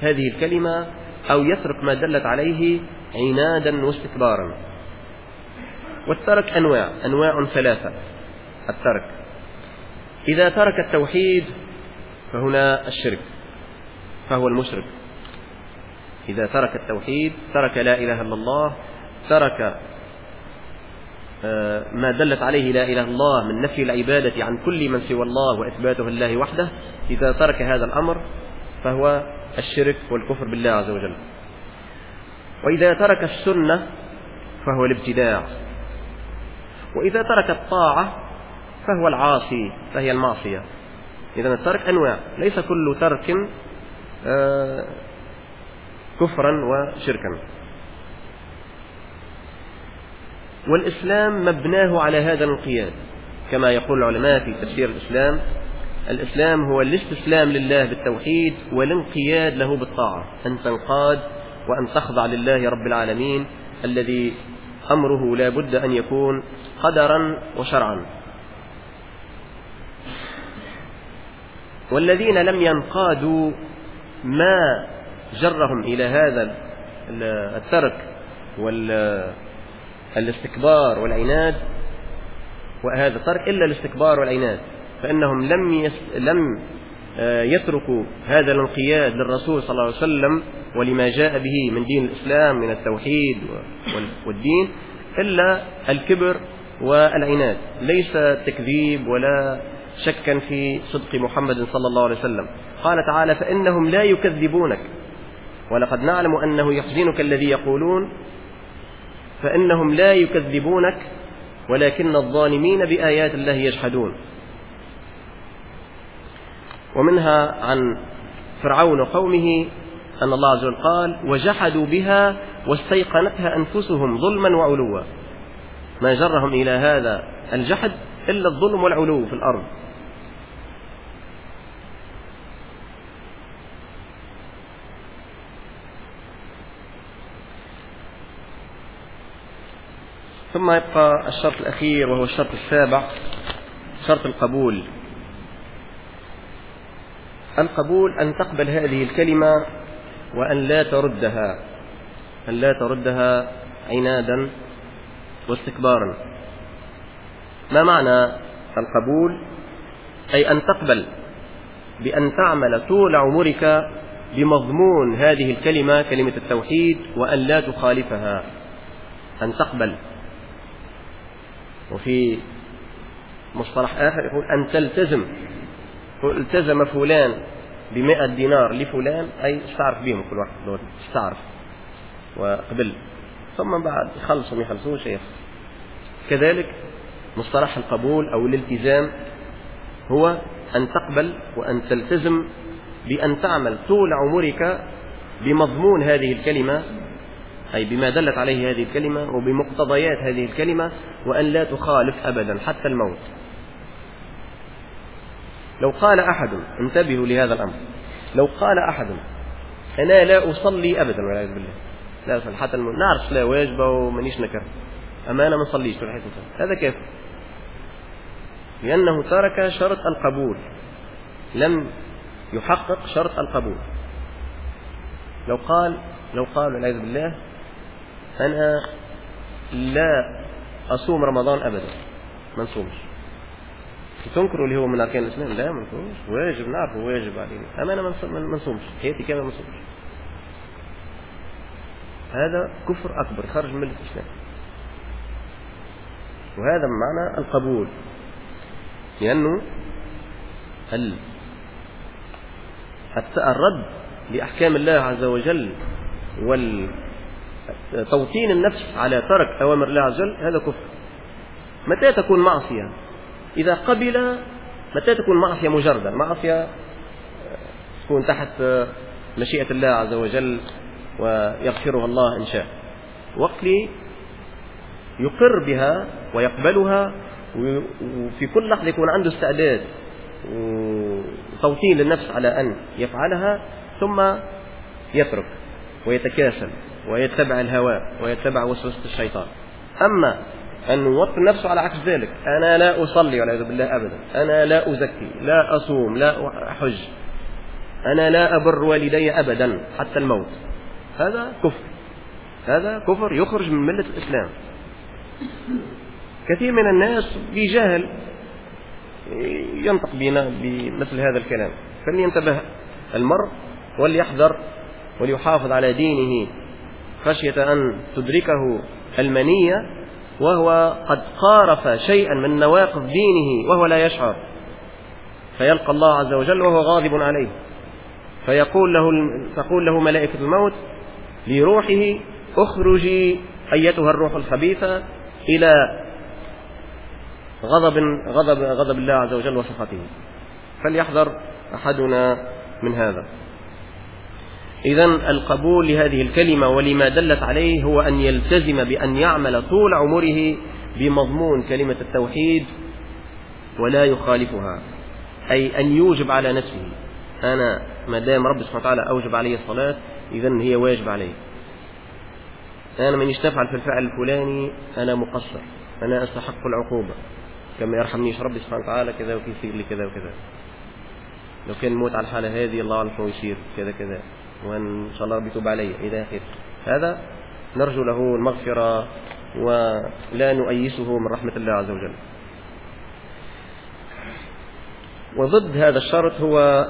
Speaker 1: هذه الكلمة أو يترك ما دلت عليه عنادا واستكبارا. والترك أنواع أنواع ثلاثة. الترك. إذا ترك التوحيد فهنا الشرك فهو المشرك. إذا ترك التوحيد ترك لا إله إلا الله ترك آه، ما دلت عليه لا إله إلا الله من نفي العبادة عن كل من سوى الله وإثباته لله وحده إذا ترك هذا الأمر فهو الشرك والكفر بالله عز وجل. وإذا ترك السنة فهو الابتداع. وإذا ترك الطاعة فهو العاصي فهي المعصية. إذا الترك أنواع ليس كل ترك آه، كفرا وشركا. والإسلام مبناه على هذا الانقياد كما يقول العلماء في تفسير الإسلام الإسلام هو الاستسلام لله بالتوحيد والانقياد له بالطاعة أن تنقاد وأن تخضع لله رب العالمين الذي أمره لا بد أن يكون قدرا وشرعا. والذين لم ينقادوا ما جرهم إلى هذا الترك والاستكبار والعناد وهذا الترك إلا الاستكبار والعناد فإنهم لم لم آه، يتركوا هذا الانقياد للرسول صلى الله عليه وسلم ولما جاء به من دين الإسلام من التوحيد والدين إلا الكبر والعناد. ليس تكذيب ولا شكا في صدق محمد صلى الله عليه وسلم. قال تعالى فإنهم لا يكذبونك. ولقد نعلم أنه يحزنك الذي يقولون فإنهم لا يكذبونك ولكن الظالمين بآيات الله يجحدون. ومنها عن فرعون وقومه أن الله عز وجل قال وجحدوا بها واستيقنتها أنفسهم ظلما وعلوا. ما جرهم إلى هذا الجحد إلا الظلم والعلو في الأرض. ثم يبقى الشرط الأخير وهو الشرط السابع شرط القبول. القبول أن تقبل هذه الكلمة وأن لا تردها أن لا تردها عنادا واستكبارا. ما معنى القبول؟ أي أن تقبل بأن تعمل طول عمرك بمضمون هذه الكلمة كلمة التوحيد وأن لا تخالفها. أن تقبل. وفي مصطلح آخر يقول أن تلتزم التزم فلان بمئة دينار لفلان أي استعرف بهم كل واحد استعرف وقبل. ثم بعد يخلصوا ما يخلصوش كذلك مصطلح القبول أو الالتزام هو أن تقبل وأن تلتزم بأن تعمل طول عمرك بمضمون هذه الكلمة أي بما دلت عليه هذه الكلمة وبمقتضيات هذه الكلمة وأن لا تخالف أبدا حتى الموت. لو قال أحد انتبهوا لهذا الأمر. لو قال أحد أنا لا أصلي أبدا والعياذ بالله. لا أصلي حتى الموت. نعرف لا واجبة ومانيش نكر. أما أنا ما نصليش هذا كيف؟ لأنه ترك شرط القبول. لم يحقق شرط القبول. لو قال لو قال والعياذ بالله أنا لا أصوم رمضان أبدا. ما نصومش. تنكروا اللي هو من أركان الإسلام؟ لا ما نصومش. واجب نعرفه واجب علينا. أما أنا ما نصومش. حياتي كاملة ما نصومش. هذا كفر أكبر خرج من الإسلام. وهذا معنى القبول. لأنه الرد لأحكام الله عز وجل وال توطين النفس على ترك أوامر الله عز وجل هذا كفر. متى تكون معصية؟ إذا قبل متى تكون معصية مجردة؟ معصية تكون تحت مشيئة الله عز وجل ويغفرها الله إن شاء. وقت يقر بها ويقبلها وفي كل لحظة يكون عنده استعداد وتوطين للنفس على أن يفعلها ثم يترك ويتكاسل. ويتبع الهوى ويتبع وسوسة الشيطان. أما أن يوطن نفسه على عكس ذلك أنا لا أصلي والعياذ بالله أبدا. أنا لا أزكي لا أصوم لا أحج. أنا لا أبر والدي أبدا حتى الموت. هذا كفر. هذا كفر يخرج من ملة الإسلام. كثير من الناس بجهل ينطق بنا بمثل هذا الكلام. فلينتبه المرء وليحذر وليحافظ على دينه. خشية أن تدركه المنية وهو قد قارف شيئا من نواقض دينه وهو لا يشعر. فيلقى الله عز وجل وهو غاضب عليه. فيقول له تقول له ملائكة الموت لروحه اخرجي أيتها الروح الخبيثة إلى غضب غضب غضب الله عز وجل وسخطه. فليحذر أحدنا من هذا. إذا القبول لهذه الكلمة ولما دلت عليه هو أن يلتزم بأن يعمل طول عمره بمضمون كلمة التوحيد ولا يخالفها أي أن يوجب على نفسه. أنا ما دام رب سبحانه وتعالى أوجب علي الصلاة إذا هي واجب علي أنا من يشتفعل في الفعل الفلاني أنا مقصر أنا أستحق العقوبة. كما يرحمنيش ربي سبحانه وتعالى كذا وكيصير لي كذا وكذا. لو كان الموت على الحالة هذه الله أعلم يصير كذا كذا. وإن شاء الله ربي يتوب علي إلى آخره. هذا نرجو له المغفرة ولا نؤيسه من رحمة الله عز وجل. وضد هذا الشرط هو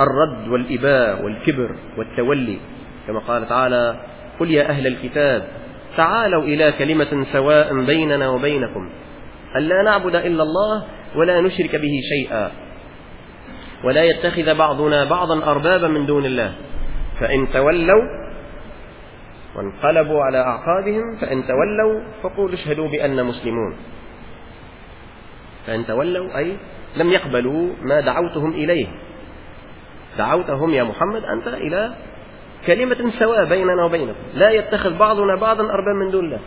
Speaker 1: الرد والإباء والكبر والتولي. كما قال تعالى قل يا أهل الكتاب تعالوا إلى كلمة سواء بيننا وبينكم. ألا نعبد إلا الله ولا نشرك به شيئا؟ ولا يتخذ بعضنا بعضا أربابا من دون الله. فإن تولوا وانقلبوا على أعقابهم فإن تولوا فقولوا اشهدوا بأن مسلمون. فإن تولوا أي لم يقبلوا ما دعوتهم إليه. دعوتهم يا محمد أنت إلى كلمة سواء بيننا وبينكم. لا يتخذ بعضنا بعضا أربابا من دون الله.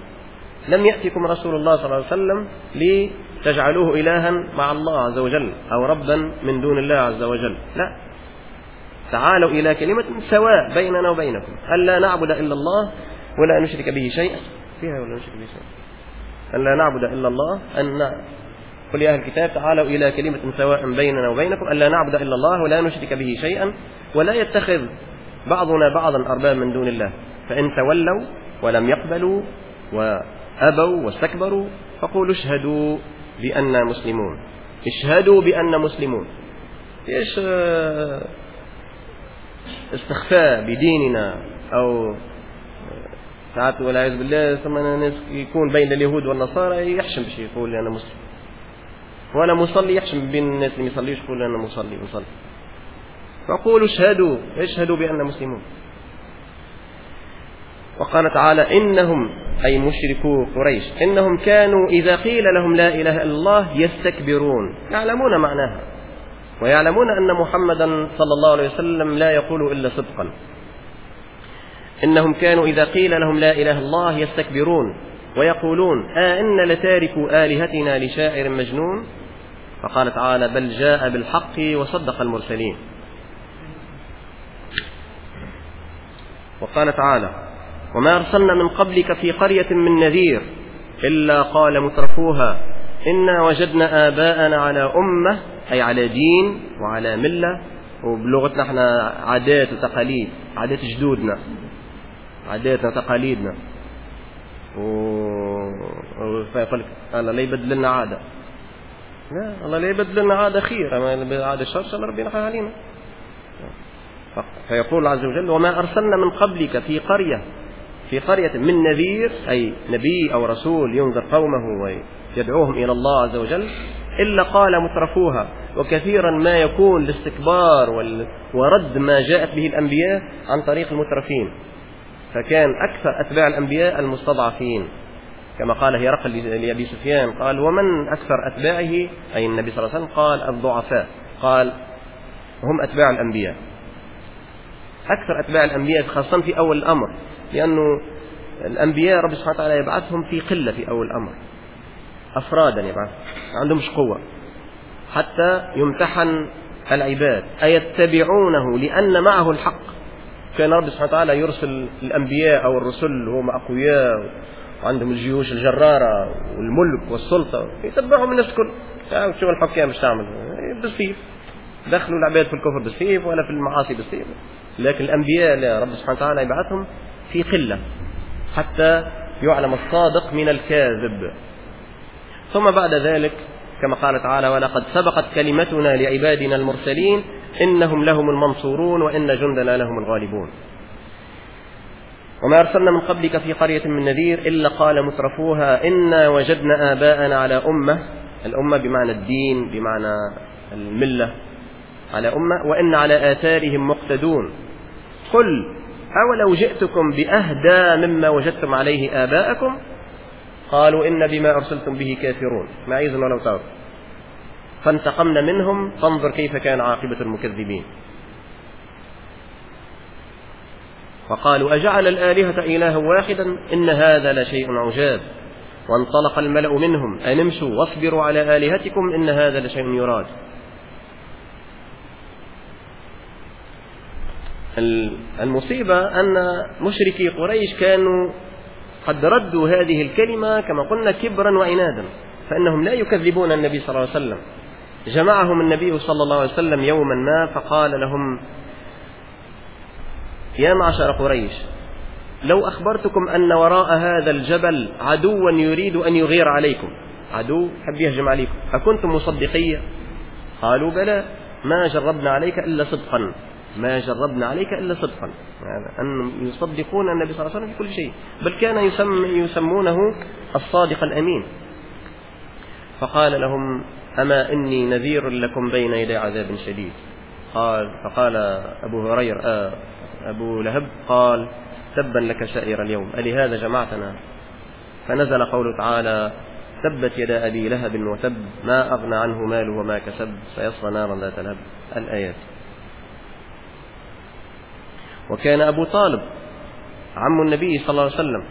Speaker 1: لم يأتكم رسول الله صلى الله عليه وسلم لتجعلوه إلها مع الله عز وجل أو ربا من دون الله عز وجل. لا. تعالوا إلى كلمة سواء بيننا وبينكم. ألا نعبد إلا الله ولا نشرك به شيئا. فيها ولا نشرك به شيئا. ألا نعبد إلا الله. أن قل يا أهل الكتاب تعالوا إلى كلمة سواء بيننا وبينكم. ألا نعبد إلا الله ولا نشرك به شيئا ولا يتخذ بعضنا بعضا أربابا من دون الله. فإن تولوا ولم يقبلوا وأبوا واستكبروا فقولوا اشهدوا بأننا مسلمون. اشهدوا بأن مسلمون. إيش استخفاء بديننا أو ساعات والعياذ بالله ثم ناس يكون بين اليهود والنصارى يحشم بشيء يقول أنا مسلم. وأنا مصلي يحشم بين الناس اللي يصليش يقول أنا مصلي مصلي. فقولوا اشهدوا اشهدوا بأننا مسلمون. وقال تعالى إنهم أي مشركو قريش إنهم كانوا إذا قيل لهم لا إله إلا الله يستكبرون. يعلمون معناها. ويعلمون أن محمدا صلى الله عليه وسلم لا يقول إلا صدقا. إنهم كانوا إذا قيل لهم لا إله الله يستكبرون ويقولون آئن لتاركوا آلهتنا لشاعر مجنون؟ فقال تعالى بل جاء بالحق وصدق المرسلين. وقال تعالى وما أرسلنا من قبلك في قرية من نذير إلا قال مترفوها إنا وجدنا آباءنا على أمة أي على دين وعلى ملة وبلغتنا إحنا عادات وتقاليد عادات جدودنا عاداتنا وتقاليدنا. و... فيقول لك الله لا يبدل لنا عادة. لا الله لا يبدل لنا عادة خير. أما عادة شر الله ربنا يخليها علينا. فيقول عز وجل وما أرسلنا من قبلك في قرية في قرية من نذير أي نبي أو رسول ينذر قومه ويدعوهم إلى الله عز وجل إلا قال مترفوها. وكثيرا ما يكون الاستكبار ورد ما جاءت به الأنبياء عن طريق المترفين. فكان أكثر أتباع الأنبياء المستضعفين. كما قال هرقل لأبي سفيان قال ومن أكثر أتباعه؟ أي النبي صلى الله عليه وسلم قال الضعفاء. قال هم أتباع الأنبياء. أكثر أتباع الأنبياء خاصة في أول الأمر لأنه الأنبياء رب سبحانه وتعالى يبعثهم في قلة في أول الأمر. أفرادا يبعث ما عندهمش قوة. حتى يمتحن العباد. أيتبعونه لأن معه الحق. كان رب سبحانه وتعالى يرسل الأنبياء أو الرسل هم أقوياء وعندهم الجيوش الجرارة والملك والسلطة. يتبعهم الناس الكل. شو الحكام مش تعمل. بالسيف. دخلوا العباد في الكفر بالسيف ولا في المعاصي بالسيف. لكن الأنبياء لا رب سبحانه وتعالى يبعثهم في قلة. حتى يعلم الصادق من الكاذب. ثم بعد ذلك كما قال تعالى ولقد سبقت كلمتنا لعبادنا المرسلين إنهم لهم المنصورون وإن جندنا لهم الغالبون. وما أرسلنا من قبلك في قرية من نذير إلا قال مترفوها إنا وجدنا آباءنا على أمة الأمة بمعنى الدين بمعنى الملة على أمة وإن على آثارهم مقتدون. قل أولو جئتكم بأهدى مما وجدتم عليه آباءكم؟ قالوا إن بما أرسلتم به كافرون. ما إذن ولو تعرف. فانتقمنا منهم. فانظر كيف كان عاقبة المكذبين. وقالوا أجعل الآلهة إلها واحدا؟ إن هذا لشيء عجاب. وانطلق الملأ منهم. أن امشوا واصبروا على آلهتكم. إن هذا لشيء يراد. المصيبة أن مشركي قريش كانوا قد ردوا هذه الكلمة كما قلنا كبرا وعنادا فإنهم لا يكذبون النبي صلى الله عليه وسلم. جمعهم النبي صلى الله عليه وسلم يوما ما فقال لهم يا معشر قريش لو أخبرتكم أن وراء هذا الجبل عدوا يريد أن يغير عليكم. عدو حب يهجم عليكم. أكنتم مصدقية قالوا بلى ما جربنا عليك إلا صدقا. ما جربنا عليك إلا صدقا. يعني أن يصدقون النبي صلى الله عليه وسلم في كل شيء. بل كان يسم يسمونه الصادق الأمين. فقال لهم أما إني نذير لكم بين يدي عذاب شديد. قال فقال أبو هريرة آه أبو لهب قال تبا لك سائر اليوم. ألهذا جمعتنا فنزل قوله تعالى تبت يدا أبي لهب وتب ما أغنى عنه ماله وما كسب سيصلى نارا ذات لهب. الآيات. وكان أبو طالب عم النبي صلى الله عليه وسلم.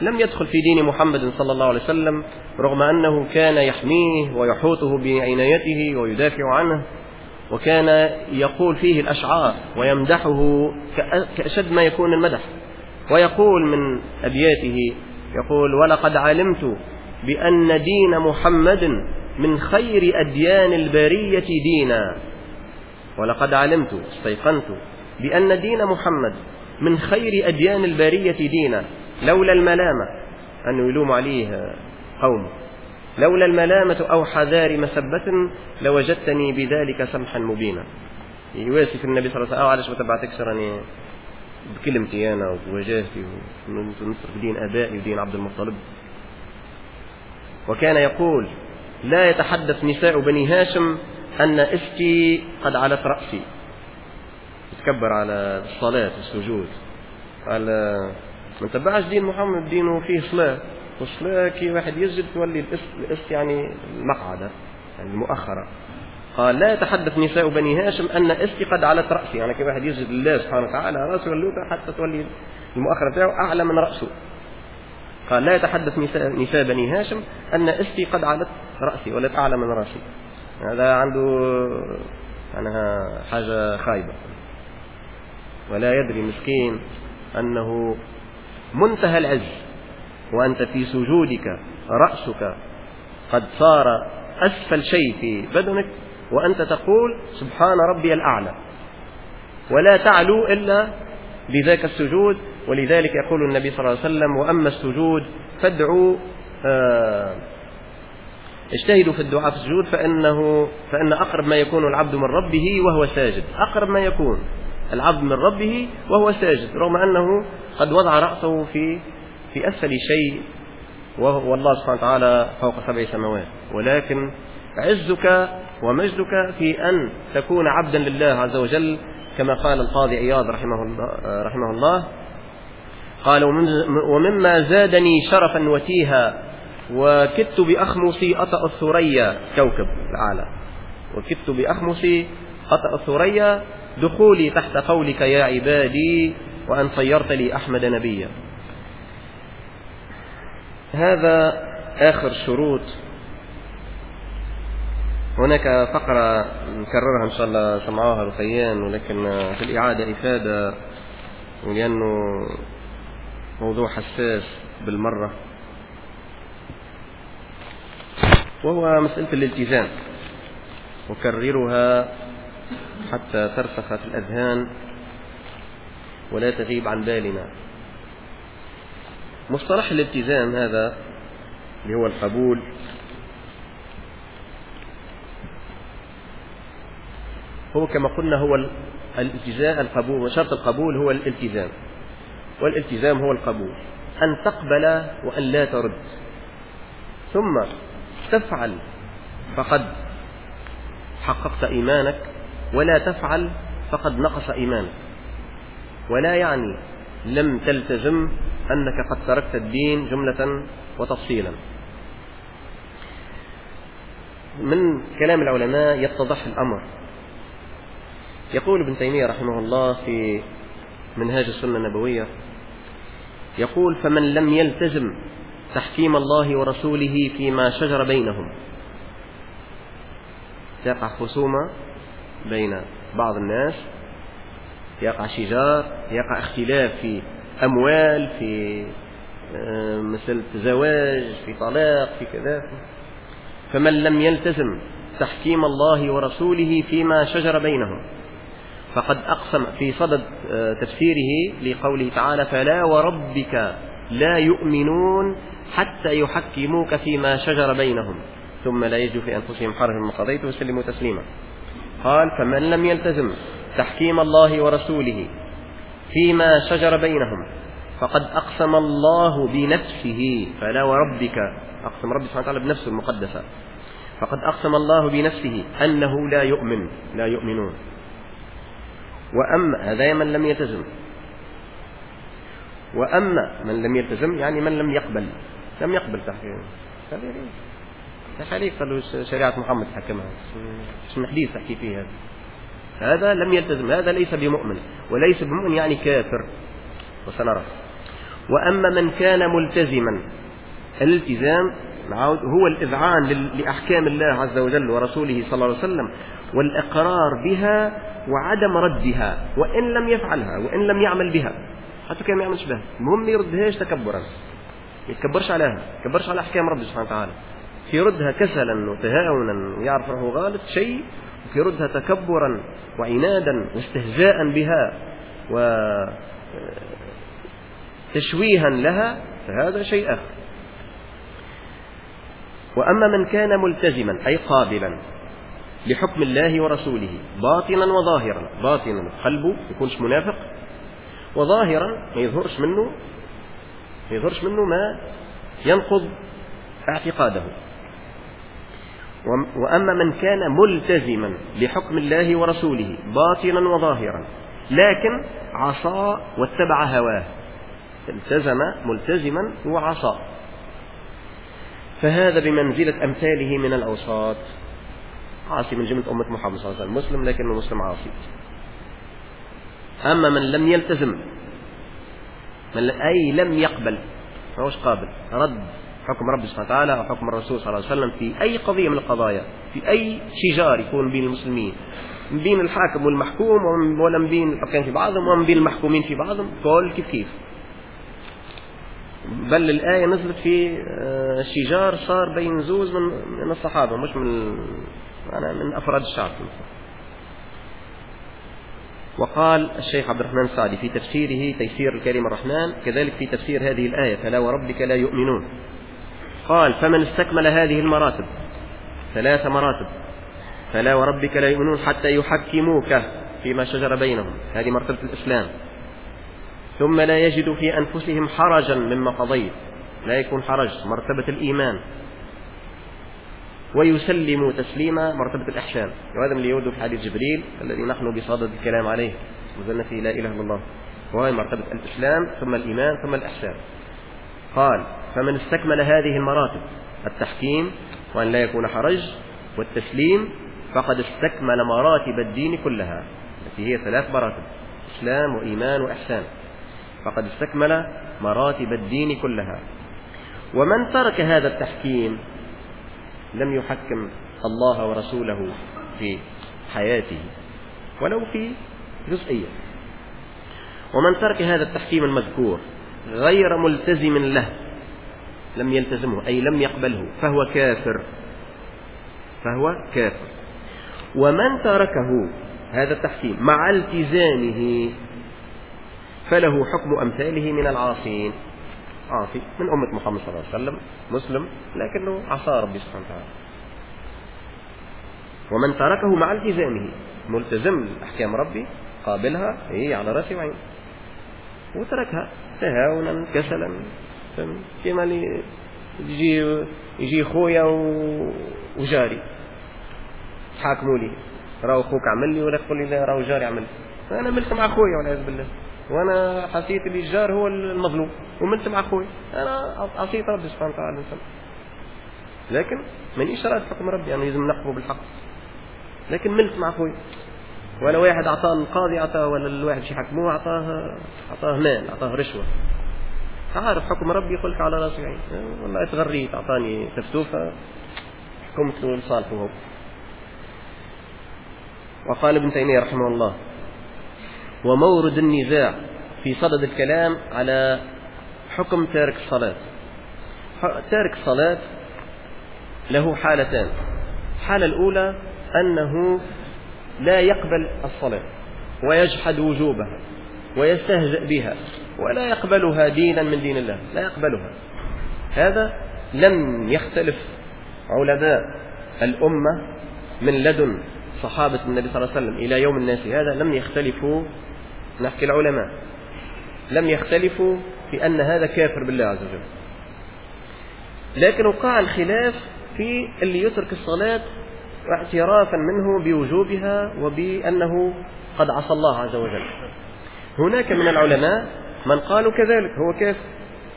Speaker 1: لم يدخل في دين محمد صلى الله عليه وسلم رغم أنه كان يحميه ويحوطه بعنايته ويدافع عنه وكان يقول فيه الأشعار ويمدحه كأشد ما يكون المدح. ويقول من أبياته يقول ولقد علمت بأن دين محمد من خير أديان البرية دينا. ولقد علمت استيقنت بأن دين محمد من خير أديان البرية دينا لولا الملامة. أنه يلوم عليه قوم. لولا الملامة أو حذار مسبة لوجدتني بذلك سمحا مبينا. يواسف النبي صلى الله عليه وسلم. علاش ما تبع تكسرني بكلمتي أنا ووجاهتي ونصر دين أبائي ودين عبد المطلب. وكان يقول لا يتحدث نساء بني هاشم أن إفتي قد علت رأسي. يتكبر على الصلاة والسجود على ما تبعش دين محمد دينه فيه صلاة. والصلاة كي واحد يسجد تولي الإست يعني المقعدة يعني المؤخرة. قال لا يتحدث نساء بني هاشم أن إستي قد علت رأسي. يعني كي واحد يسجد لله سبحانه وتعالى رأسه اللوطة حتى تولي المؤخرة بتاعه أعلى من رأسه. قال لا يتحدث نساء, نساء بني هاشم أن إستي قد علت رأسي ولت أعلى من رأسي. هذا عنده معناها حاجة خايبة. ولا يدري مسكين أنه منتهى العز وأنت في سجودك رأسك قد صار أسفل شيء في بدنك وأنت تقول سبحان ربي الأعلى ولا تعلو إلا بذاك السجود ولذلك يقول النبي صلى الله عليه وسلم وأما السجود فادعوا آه اجتهدوا في الدعاء في السجود فإنه فإن أقرب ما يكون العبد من ربه وهو ساجد. أقرب ما يكون. العبد من ربه وهو ساجد رغم أنه قد وضع رأسه في في أسفل شيء وهو الله سبحانه وتعالى فوق سبع سماوات. ولكن عزك ومجدك في أن تكون عبدا لله عز وجل كما قال القاضي عياض رحمه الله, رحمه الله قال ومما زادني شرفا وتيها وكدت بأخمصي أطأ الثريا كوكب الأعلى وكدت بأخمصي أطأ الثريا دخولي تحت قولك يا عبادي وأن صيرت لي أحمد نبيا. هذا آخر شروط. هناك فقرة نكررها إن شاء الله سمعوها الخيان ولكن في الإعادة إفادة ولأنه موضوع حساس بالمرة. وهو مسألة الالتزام. أكررها حتى ترسخ في الأذهان ولا تغيب عن بالنا. مصطلح الالتزام هذا اللي هو القبول. هو كما قلنا هو الالتزام القبول وشرط القبول هو الالتزام. والالتزام هو القبول. أن تقبل وأن لا ترد. ثم تفعل. فقد حققت إيمانك. ولا تفعل فقد نقص إيمانك. ولا يعني لم تلتزم أنك قد تركت الدين جملة وتفصيلا. من كلام العلماء يتضح الأمر. يقول ابن تيمية رحمه الله في منهاج السنة النبوية يقول فمن لم يلتزم تحكيم الله ورسوله فيما شجر بينهم تقع خصومة. بين بعض الناس يقع شجار يقع اختلاف في أموال في مسألة زواج في طلاق في كذا. فمن لم يلتزم تحكيم الله ورسوله فيما شجر بينهم فقد أقسم في صدد آه، تفسيره لقوله تعالى فلا وربك لا يؤمنون حتى يحكموك فيما شجر بينهم ثم لا يجدوا في أنفسهم حرج مما قضيت وسلموا تسليما. قال فمن لم يلتزم تحكيم الله ورسوله فيما شجر بينهم فقد أقسم الله بنفسه فلا وربك أقسم ربي سبحانه وتعالى بنفسه المقدسة. فقد أقسم الله بنفسه أنه لا يؤمن لا يؤمنون. وأما هذا من لم يلتزم. وأما من لم يلتزم يعني من لم يقبل لم يقبل تحكيم خليك قالوا شريعة محمد حكمها. مش حديث تحكي فيها هذا. لم يلتزم هذا ليس بمؤمن وليس بمؤمن يعني كافر. وسنرى. وأما من كان ملتزما الالتزام هو الإذعان لأحكام الله عز وجل ورسوله صلى الله عليه وسلم والإقرار بها وعدم ردها وإن لم يفعلها وإن لم يعمل بها. حتى كان ما يعملش بها. المهم ما يردهاش تكبرا. ما يتكبرش عليها. ما يتكبرش على أحكام ربه سبحانه وتعالى. يردها كسلا وتهاونا ويعرف انه غلط شيء يردها تكبرا وعنادا واستهزاء بها وتشويها لها فهذا شيء آخر. وأما من كان ملتزما أي قابلا لحكم الله ورسوله باطنا وظاهرا باطنا قلبه يكونش منافق وظاهرا ما يظهرش منه ما يظهرش منه ما ينقض اعتقاده. وأما من كان ملتزما لحكم الله ورسوله باطنا وظاهرا لكن عصى واتبع هواه. التزم ملتزما وعصى فهذا بمنزلة أمثاله من الأوساط. عاصي من جملة أمة محمد صلى الله عليه وسلم مسلم لكنه مسلم عاصي. أما من لم يلتزم من أي لم يقبل ما هوش قابل رد. حكم رب سبحانه وتعالى أو حكم الرسول صلى الله عليه وسلم في أي قضية من القضايا في أي شجار يكون بين المسلمين من بين الحاكم والمحكوم ولا من بين الحكام في بعضهم ومن بين المحكومين في بعضهم كل كيف كيف. بل الآية نزلت في آه، شجار صار بين زوز من الصحابة مش من أنا من أفراد الشعب. وقال الشيخ عبد الرحمن السعدي في تفسيره تيسير الكريم الرحمن كذلك في تفسير هذه الآية فلا وربك لا يؤمنون. قال فمن استكمل هذه المراتب ثلاث مراتب فلا وربك لا يؤمنون حتى يحكموك فيما شجر بينهم. هذه مرتبة الإسلام. ثم لا يجدوا في أنفسهم حرجا مما قضيت. لا يكون حرج مرتبة الإيمان. ويسلموا تسليما مرتبة الإحسان. وهذا من يود في حديث جبريل الذي نحن بصدد الكلام عليه. وزلنا في لا إله إلا الله. وهي مرتبة الإسلام ثم الإيمان ثم الإحسان. قال فمن استكمل هذه المراتب التحكيم وأن لا يكون حرج والتسليم فقد استكمل مراتب الدين كلها التي هي ثلاث مراتب إسلام وإيمان وإحسان. فقد استكمل مراتب الدين كلها. ومن ترك هذا التحكيم لم يحكم الله ورسوله في حياته ولو في جزئية. ومن ترك هذا التحكيم المذكور غير ملتزم له لم يلتزمه أي لم يقبله. فهو كافر. فهو كافر. ومن تركه هذا التحكيم مع التزامه فله حكم أمثاله من العاصين. عاصي من أمة محمد صلى الله عليه وسلم مسلم لكنه عصى ربي سبحانه وتعالى. ومن تركه مع التزامه ملتزم أحكام ربي قابلها هي على رأسي وعين وتركها تهاونا كسلا. كما يجي يجي خويا وجاري. حاكموا لي. راهو خوك عمل لي ولا تقول لي لا راهو جاري عمل لي. أنا ملت مع خويا والعياذ بالله. وأنا حسيت اللي الجار هو المظلوم. وملت مع خويا. أنا عصيت ربي سبحانه وتعالى لكن مانيش راد حكم ربي؟ يعني لازم نقبل بالحق. لكن ملت مع خويا. ولا واحد أعطاه القاضي أعطاه ولا الواحد شي حكموه اعطاه أعطاه مال أعطاه رشوة. عارف حكم ربي يقول لك على راسي عين. والله اتغريت اعطاني تفتوفه حكمت له لصالحه وقال ابن تيمية رحمه الله ومورد النزاع في صدد الكلام على حكم تارك الصلاة. تارك الصلاة له حالتان. الحالة الأولى أنه لا يقبل الصلاة ويجحد وجوبها ويستهزئ بها. ولا يقبلها دينا من دين الله لا يقبلها. هذا لم يختلف علماء الأمة من لدن صحابة النبي صلى الله عليه وسلم إلى يوم الناس. هذا لم يختلفوا نحكي العلماء لم يختلفوا في أن هذا كافر بالله عز وجل. لكن وقع الخلاف في اللي يترك الصلاة اعترافا منه بوجوبها وبأنه قد عصى الله عز وجل. هناك من العلماء من قالوا كذلك هو كافر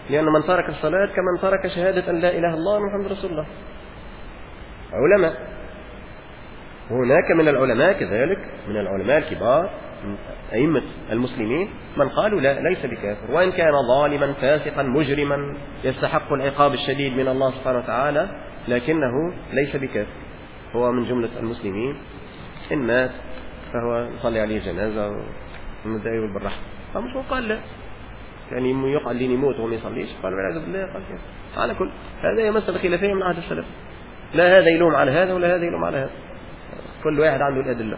Speaker 1: لأن من ترك الصلاة كمن ترك شهادة أن لا إله إلا الله محمد رسول الله. علماء. هناك من العلماء كذلك من العلماء الكبار من أئمة المسلمين من قالوا لا ليس بكافر. وإن كان ظالما فاسقا مجرما يستحق العقاب الشديد من الله سبحانه وتعالى لكنه ليس بكافر. هو من جملة المسلمين. إن مات فهو يصلي عليه جنازة وندعي بالرحمة. فمش قال لا يعني يقعد لين يموت وما يصليش. قال والعياذ بالله قال على كل هذا مسألة خلافية من عهد السلف. لا هذا يلوم على هذا ولا هذا يلوم على هذا. كل واحد عنده الأدلة.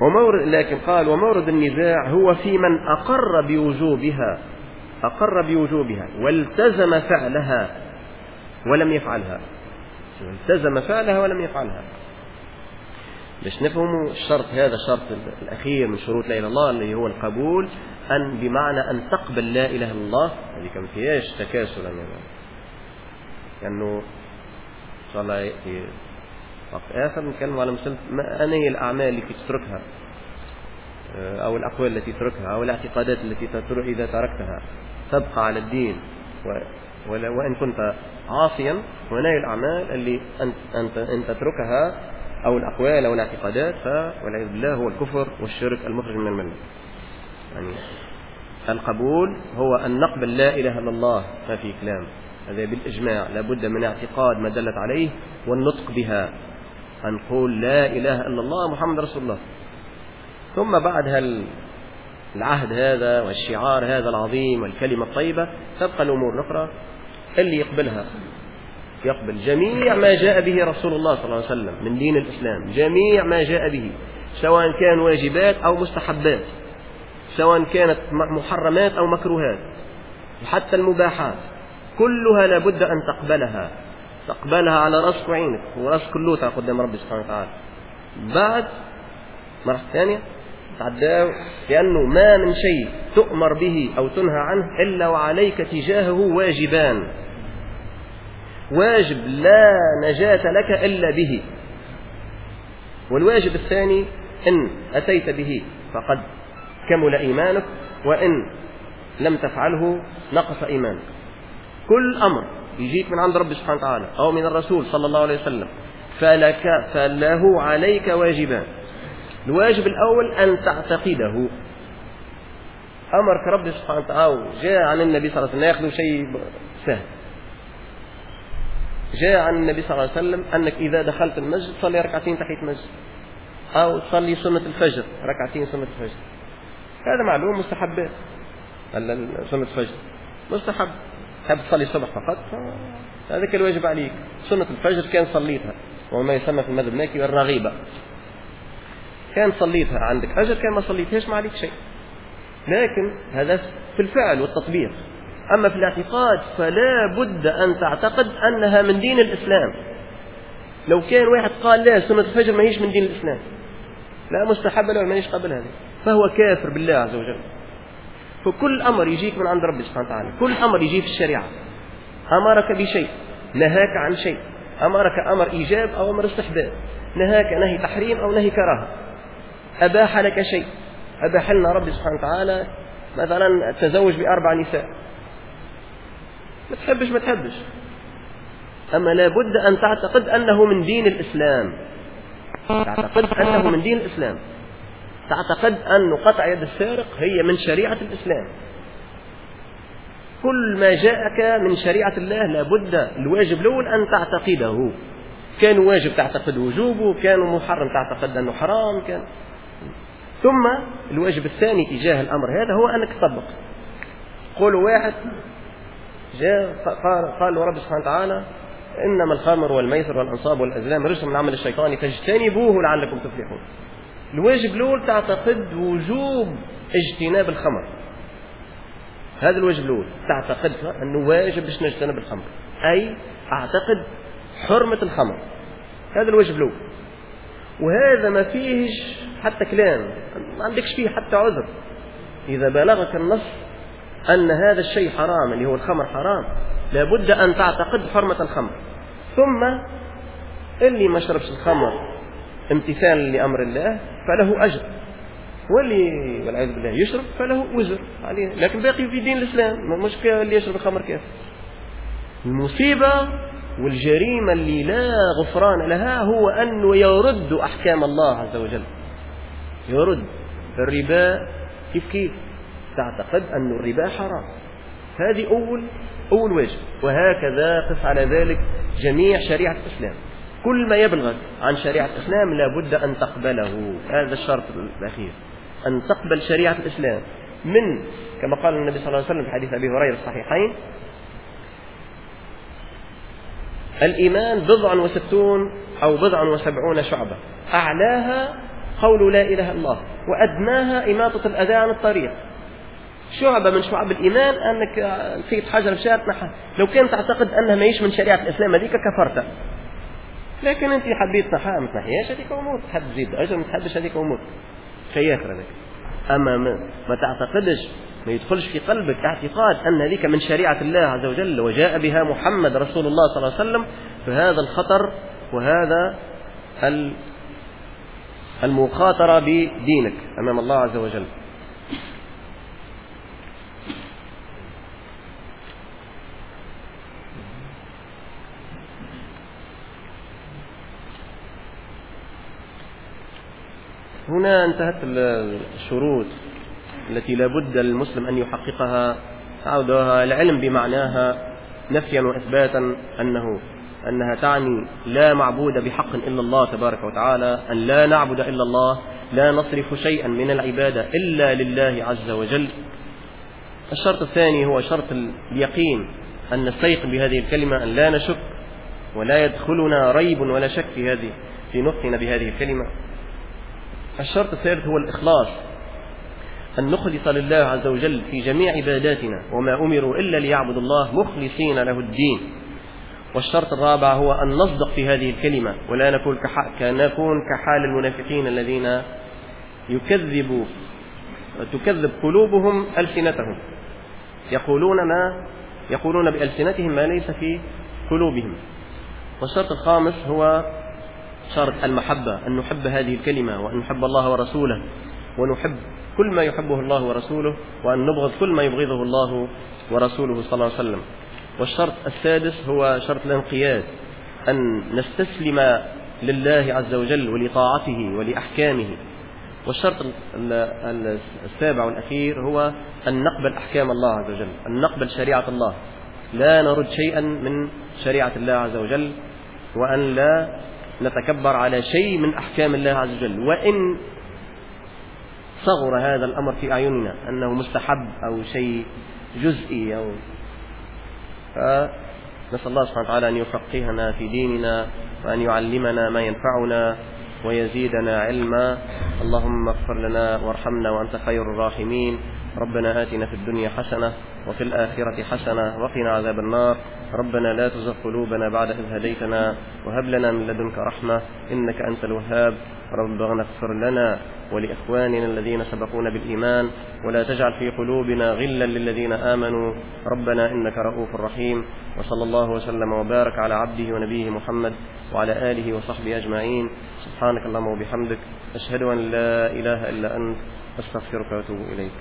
Speaker 1: ومورد لكن قال ومورد النزاع هو في من أقر بوجوبها أقر بوجوبها والتزم فعلها ولم يفعلها. التزم فعلها ولم يفعلها. باش نفهموا الشرط هذا الشرط الأخير من شروط لا إله إلا الله اللي هو القبول أن بمعنى أن تقبل لا إله إلا الله. هذه كم فيهاش تكاسل يعني. لأنه إن شاء الله وقت آخر نتكلم على مسألة ما هي الأعمال التي تتركها آه، أو الأقوال التي تتركها أو الاعتقادات التي تترك إذا تركتها. تبقى على الدين. وإن كنت عاصيا وهنا الأعمال اللي أنت تتركها أو الأقوال أو الاعتقادات فوالعياذ بالله هو الكفر والشرك المخرج من الملة. يعني القبول هو أن نقبل لا إله إلا الله ما في كلام. هذا بالإجماع لابد من اعتقاد ما دلت عليه والنطق بها. أن نقول لا إله إلا الله محمد رسول الله. ثم بعد هل العهد هذا والشعار هذا العظيم والكلمة الطيبة تبقى الأمور الأخرى اللي يقبلها. يقبل. جميع ما جاء به رسول الله صلى الله عليه وسلم من دين الإسلام. جميع ما جاء به سواء كان واجبات أو مستحبات سواء كانت محرمات أو مكروهات وحتى المباحات كلها لابد أن تقبلها. تقبلها على رأسك وعينك ورأسك كله قدام ربي سبحانه وتعالى. بعد مرة ثانية تعداه لأنه ما من شيء تؤمر به أو تنهى عنه إلا وعليك تجاهه واجبان. واجب لا نجاة لك إلا به. والواجب الثاني إن أتيت به فقد كمل إيمانك وإن لم تفعله نقص إيمانك. كل أمر يجيك من عند ربي سبحانه وتعالى أو من الرسول صلى الله عليه وسلم فلك فله عليك واجبان. الواجب الأول أن تعتقده. أمرك ربي سبحانه وتعالى جاء عن النبي صلى الله عليه وسلم ياخذ شيء سهل. جاء عن النبي صلى الله عليه وسلم أنك إذا دخلت المسجد صلي ركعتين تحية المسجد أو تصلي سنة الفجر ركعتين سنة الفجر. هذا معلوم مستحبات سنة الفجر. مستحب. تحب تصلي الصبح فقط؟ هذا الواجب عليك. سنة الفجر كان صليتها. وما يسمى في المذهب المالكي الرغيبة. كان صليتها عندك. أجر كان ما صليتهاش ما عليك شيء. لكن هذا في الفعل والتطبيق. أما في الاعتقاد فلا بد أن تعتقد أنها من دين الإسلام. لو كان واحد قال لا سنة الفجر ما هيش من دين الإسلام. لا مستحبة له ما هيش قبل هذا فهو كافر بالله عز وجل. فكل أمر يجيك من عند ربي سبحانه وتعالى. كل أمر يجي في الشريعة. أمرك بشيء نهاك عن شيء. أمرك أمر إيجاب أو أمر استحباب. نهاك نهي تحريم أو نهي كراهة. أباح لك شيء. أباح لنا ربي سبحانه وتعالى مثلا التزوج بأربع نساء. ما تحبش ما تحبش. أما لابد أن تعتقد أنه من دين الإسلام. تعتقد أنه من دين الإسلام. تعتقد أن قطع يد السارق هي من شريعة الإسلام. كل ما جاءك من شريعة الله لابد الواجب الأول أن تعتقده. كان واجب تعتقد وجوبه كان محرم تعتقد أنه حرام كان. ثم الواجب الثاني تجاه الأمر هذا هو أنك تطبق. قول واحد جاء قال, قال رب سبحانه وتعالى إنما الخمر والميسر والأنصاب والأزلام رجس من عمل الشيطان فاجتنبوه لعلكم تفلحون. الواجب الأول تعتقد وجوب اجتناب الخمر. هذا الواجب الأول تعتقد أنه واجب باش نجتنب الخمر. أي أعتقد حرمة الخمر. هذا الوجه الأول. وهذا ما فيهش حتى كلام. ما عندكش فيه حتى عذر. إذا بلغك النص أن هذا الشيء حرام اللي هو الخمر حرام. لابد أن تعتقد حرمة الخمر. ثم اللي ما شربش الخمر امتثالا لأمر الله فله أجر. واللي والعياذ بالله يشرب فله وزر عليه. لكن باقي في دين الإسلام مش اللي يشرب الخمر كيف المصيبة والجريمة اللي لا غفران لها هو أنه يرد أحكام الله عز وجل. يرد الربا كيف كيف؟ تعتقد أن الربا حرام. هذه أول أول وجه. وهكذا قف على ذلك جميع شريعة الإسلام. كل ما يبلغك عن شريعة الإسلام لابد أن تقبله. هذا الشرط الأخير. أن تقبل شريعة الإسلام من كما قال النبي صلى الله عليه وسلم في حديث أبي هريرة الصحيحين الإيمان بضع وستون أو بضع وسبعون شعبة. أعلاها قول لا إله إلا الله. وأدناها إماطة الأذى عن الطريق. شعبة من شعب الإيمان أنك نسيت حجر في تنحى لو كنت تعتقد أنها ما من شريعة الإسلام هذيك كفرت. لكن أنت حبيت تنحى ما تنحيهاش هذيك أمور. تحب تزيد أجر ما تحبش هذيك أمور. شيء آخر هذاك أما ما, ما تعتقدش ما يدخلش في قلبك اعتقاد أن هذيك من شريعة الله عز وجل وجاء بها محمد رسول الله صلى الله عليه وسلم فهذا الخطر وهذا المخاطرة بدينك أمام الله عز وجل. هنا انتهت الشروط التي لا بد للمسلم أن يحققها عودها العلم بمعناها نفيا وإثباتا أنه أنها تعني لا معبود بحق إلا الله تبارك وتعالى أن لا نعبد إلا الله لا نصرف شيئا من العبادة إلا لله عز وجل. الشرط الثاني هو شرط اليقين أن نستيقن بهذه الكلمة أن لا نشك ولا يدخلنا ريب ولا شك في هذه في نطقنا بهذه الكلمة. الشرط الثالث هو الإخلاص. أن نخلص لله عز وجل في جميع عباداتنا وما أمروا إلا ليعبدوا الله مخلصين له الدين. والشرط الرابع هو أن نصدق في هذه الكلمة ولا نكون نكون كحال المنافقين الذين يكذب تكذب قلوبهم ألسنتهم. يقولون ما يقولون بألسنتهم ما ليس في قلوبهم. والشرط الخامس هو شرط المحبة أن نحب هذه الكلمة وأن نحب الله ورسوله ونحب كل ما يحبه الله ورسوله وأن نبغض كل ما يبغضه الله ورسوله صلى الله عليه وسلم. والشرط السادس هو شرط الانقياد أن نستسلم لله عز وجل ولطاعته ولأحكامه. والشرط السابع والأخير هو أن نقبل أحكام الله عز وجل أن نقبل شريعة الله. لا نرد شيئا من شريعة الله عز وجل وأن لا نتكبر على شيء من أحكام الله عز وجل. وإن صغر هذا الأمر في أعيننا أنه مستحب أو شيء جزئي أو فنسأل الله سبحانه وتعالى أن يفقهنا في ديننا وأن يعلمنا ما ينفعنا ويزيدنا علما. اللهم اغفر لنا وارحمنا وأنت خير الراحمين. ربنا آتنا في الدنيا حسنة وفي الآخرة حسنة وقنا عذاب النار. ربنا لا تزغ قلوبنا بعد إذ هديتنا وهب لنا من لدنك رحمة إنك أنت الوهاب. ربنا اغفر لنا ولإخواننا الذين سبقونا بالإيمان ولا تجعل في قلوبنا غلا للذين آمنوا. ربنا إنك رؤوف رحيم. وصلى الله وسلم وبارك على عبده ونبيه محمد وعلى آله وصحبه أجمعين. سبحانك اللهم وبحمدك. أشهد أن لا إله إلا أنت. أستغفرك وأتوب إليك.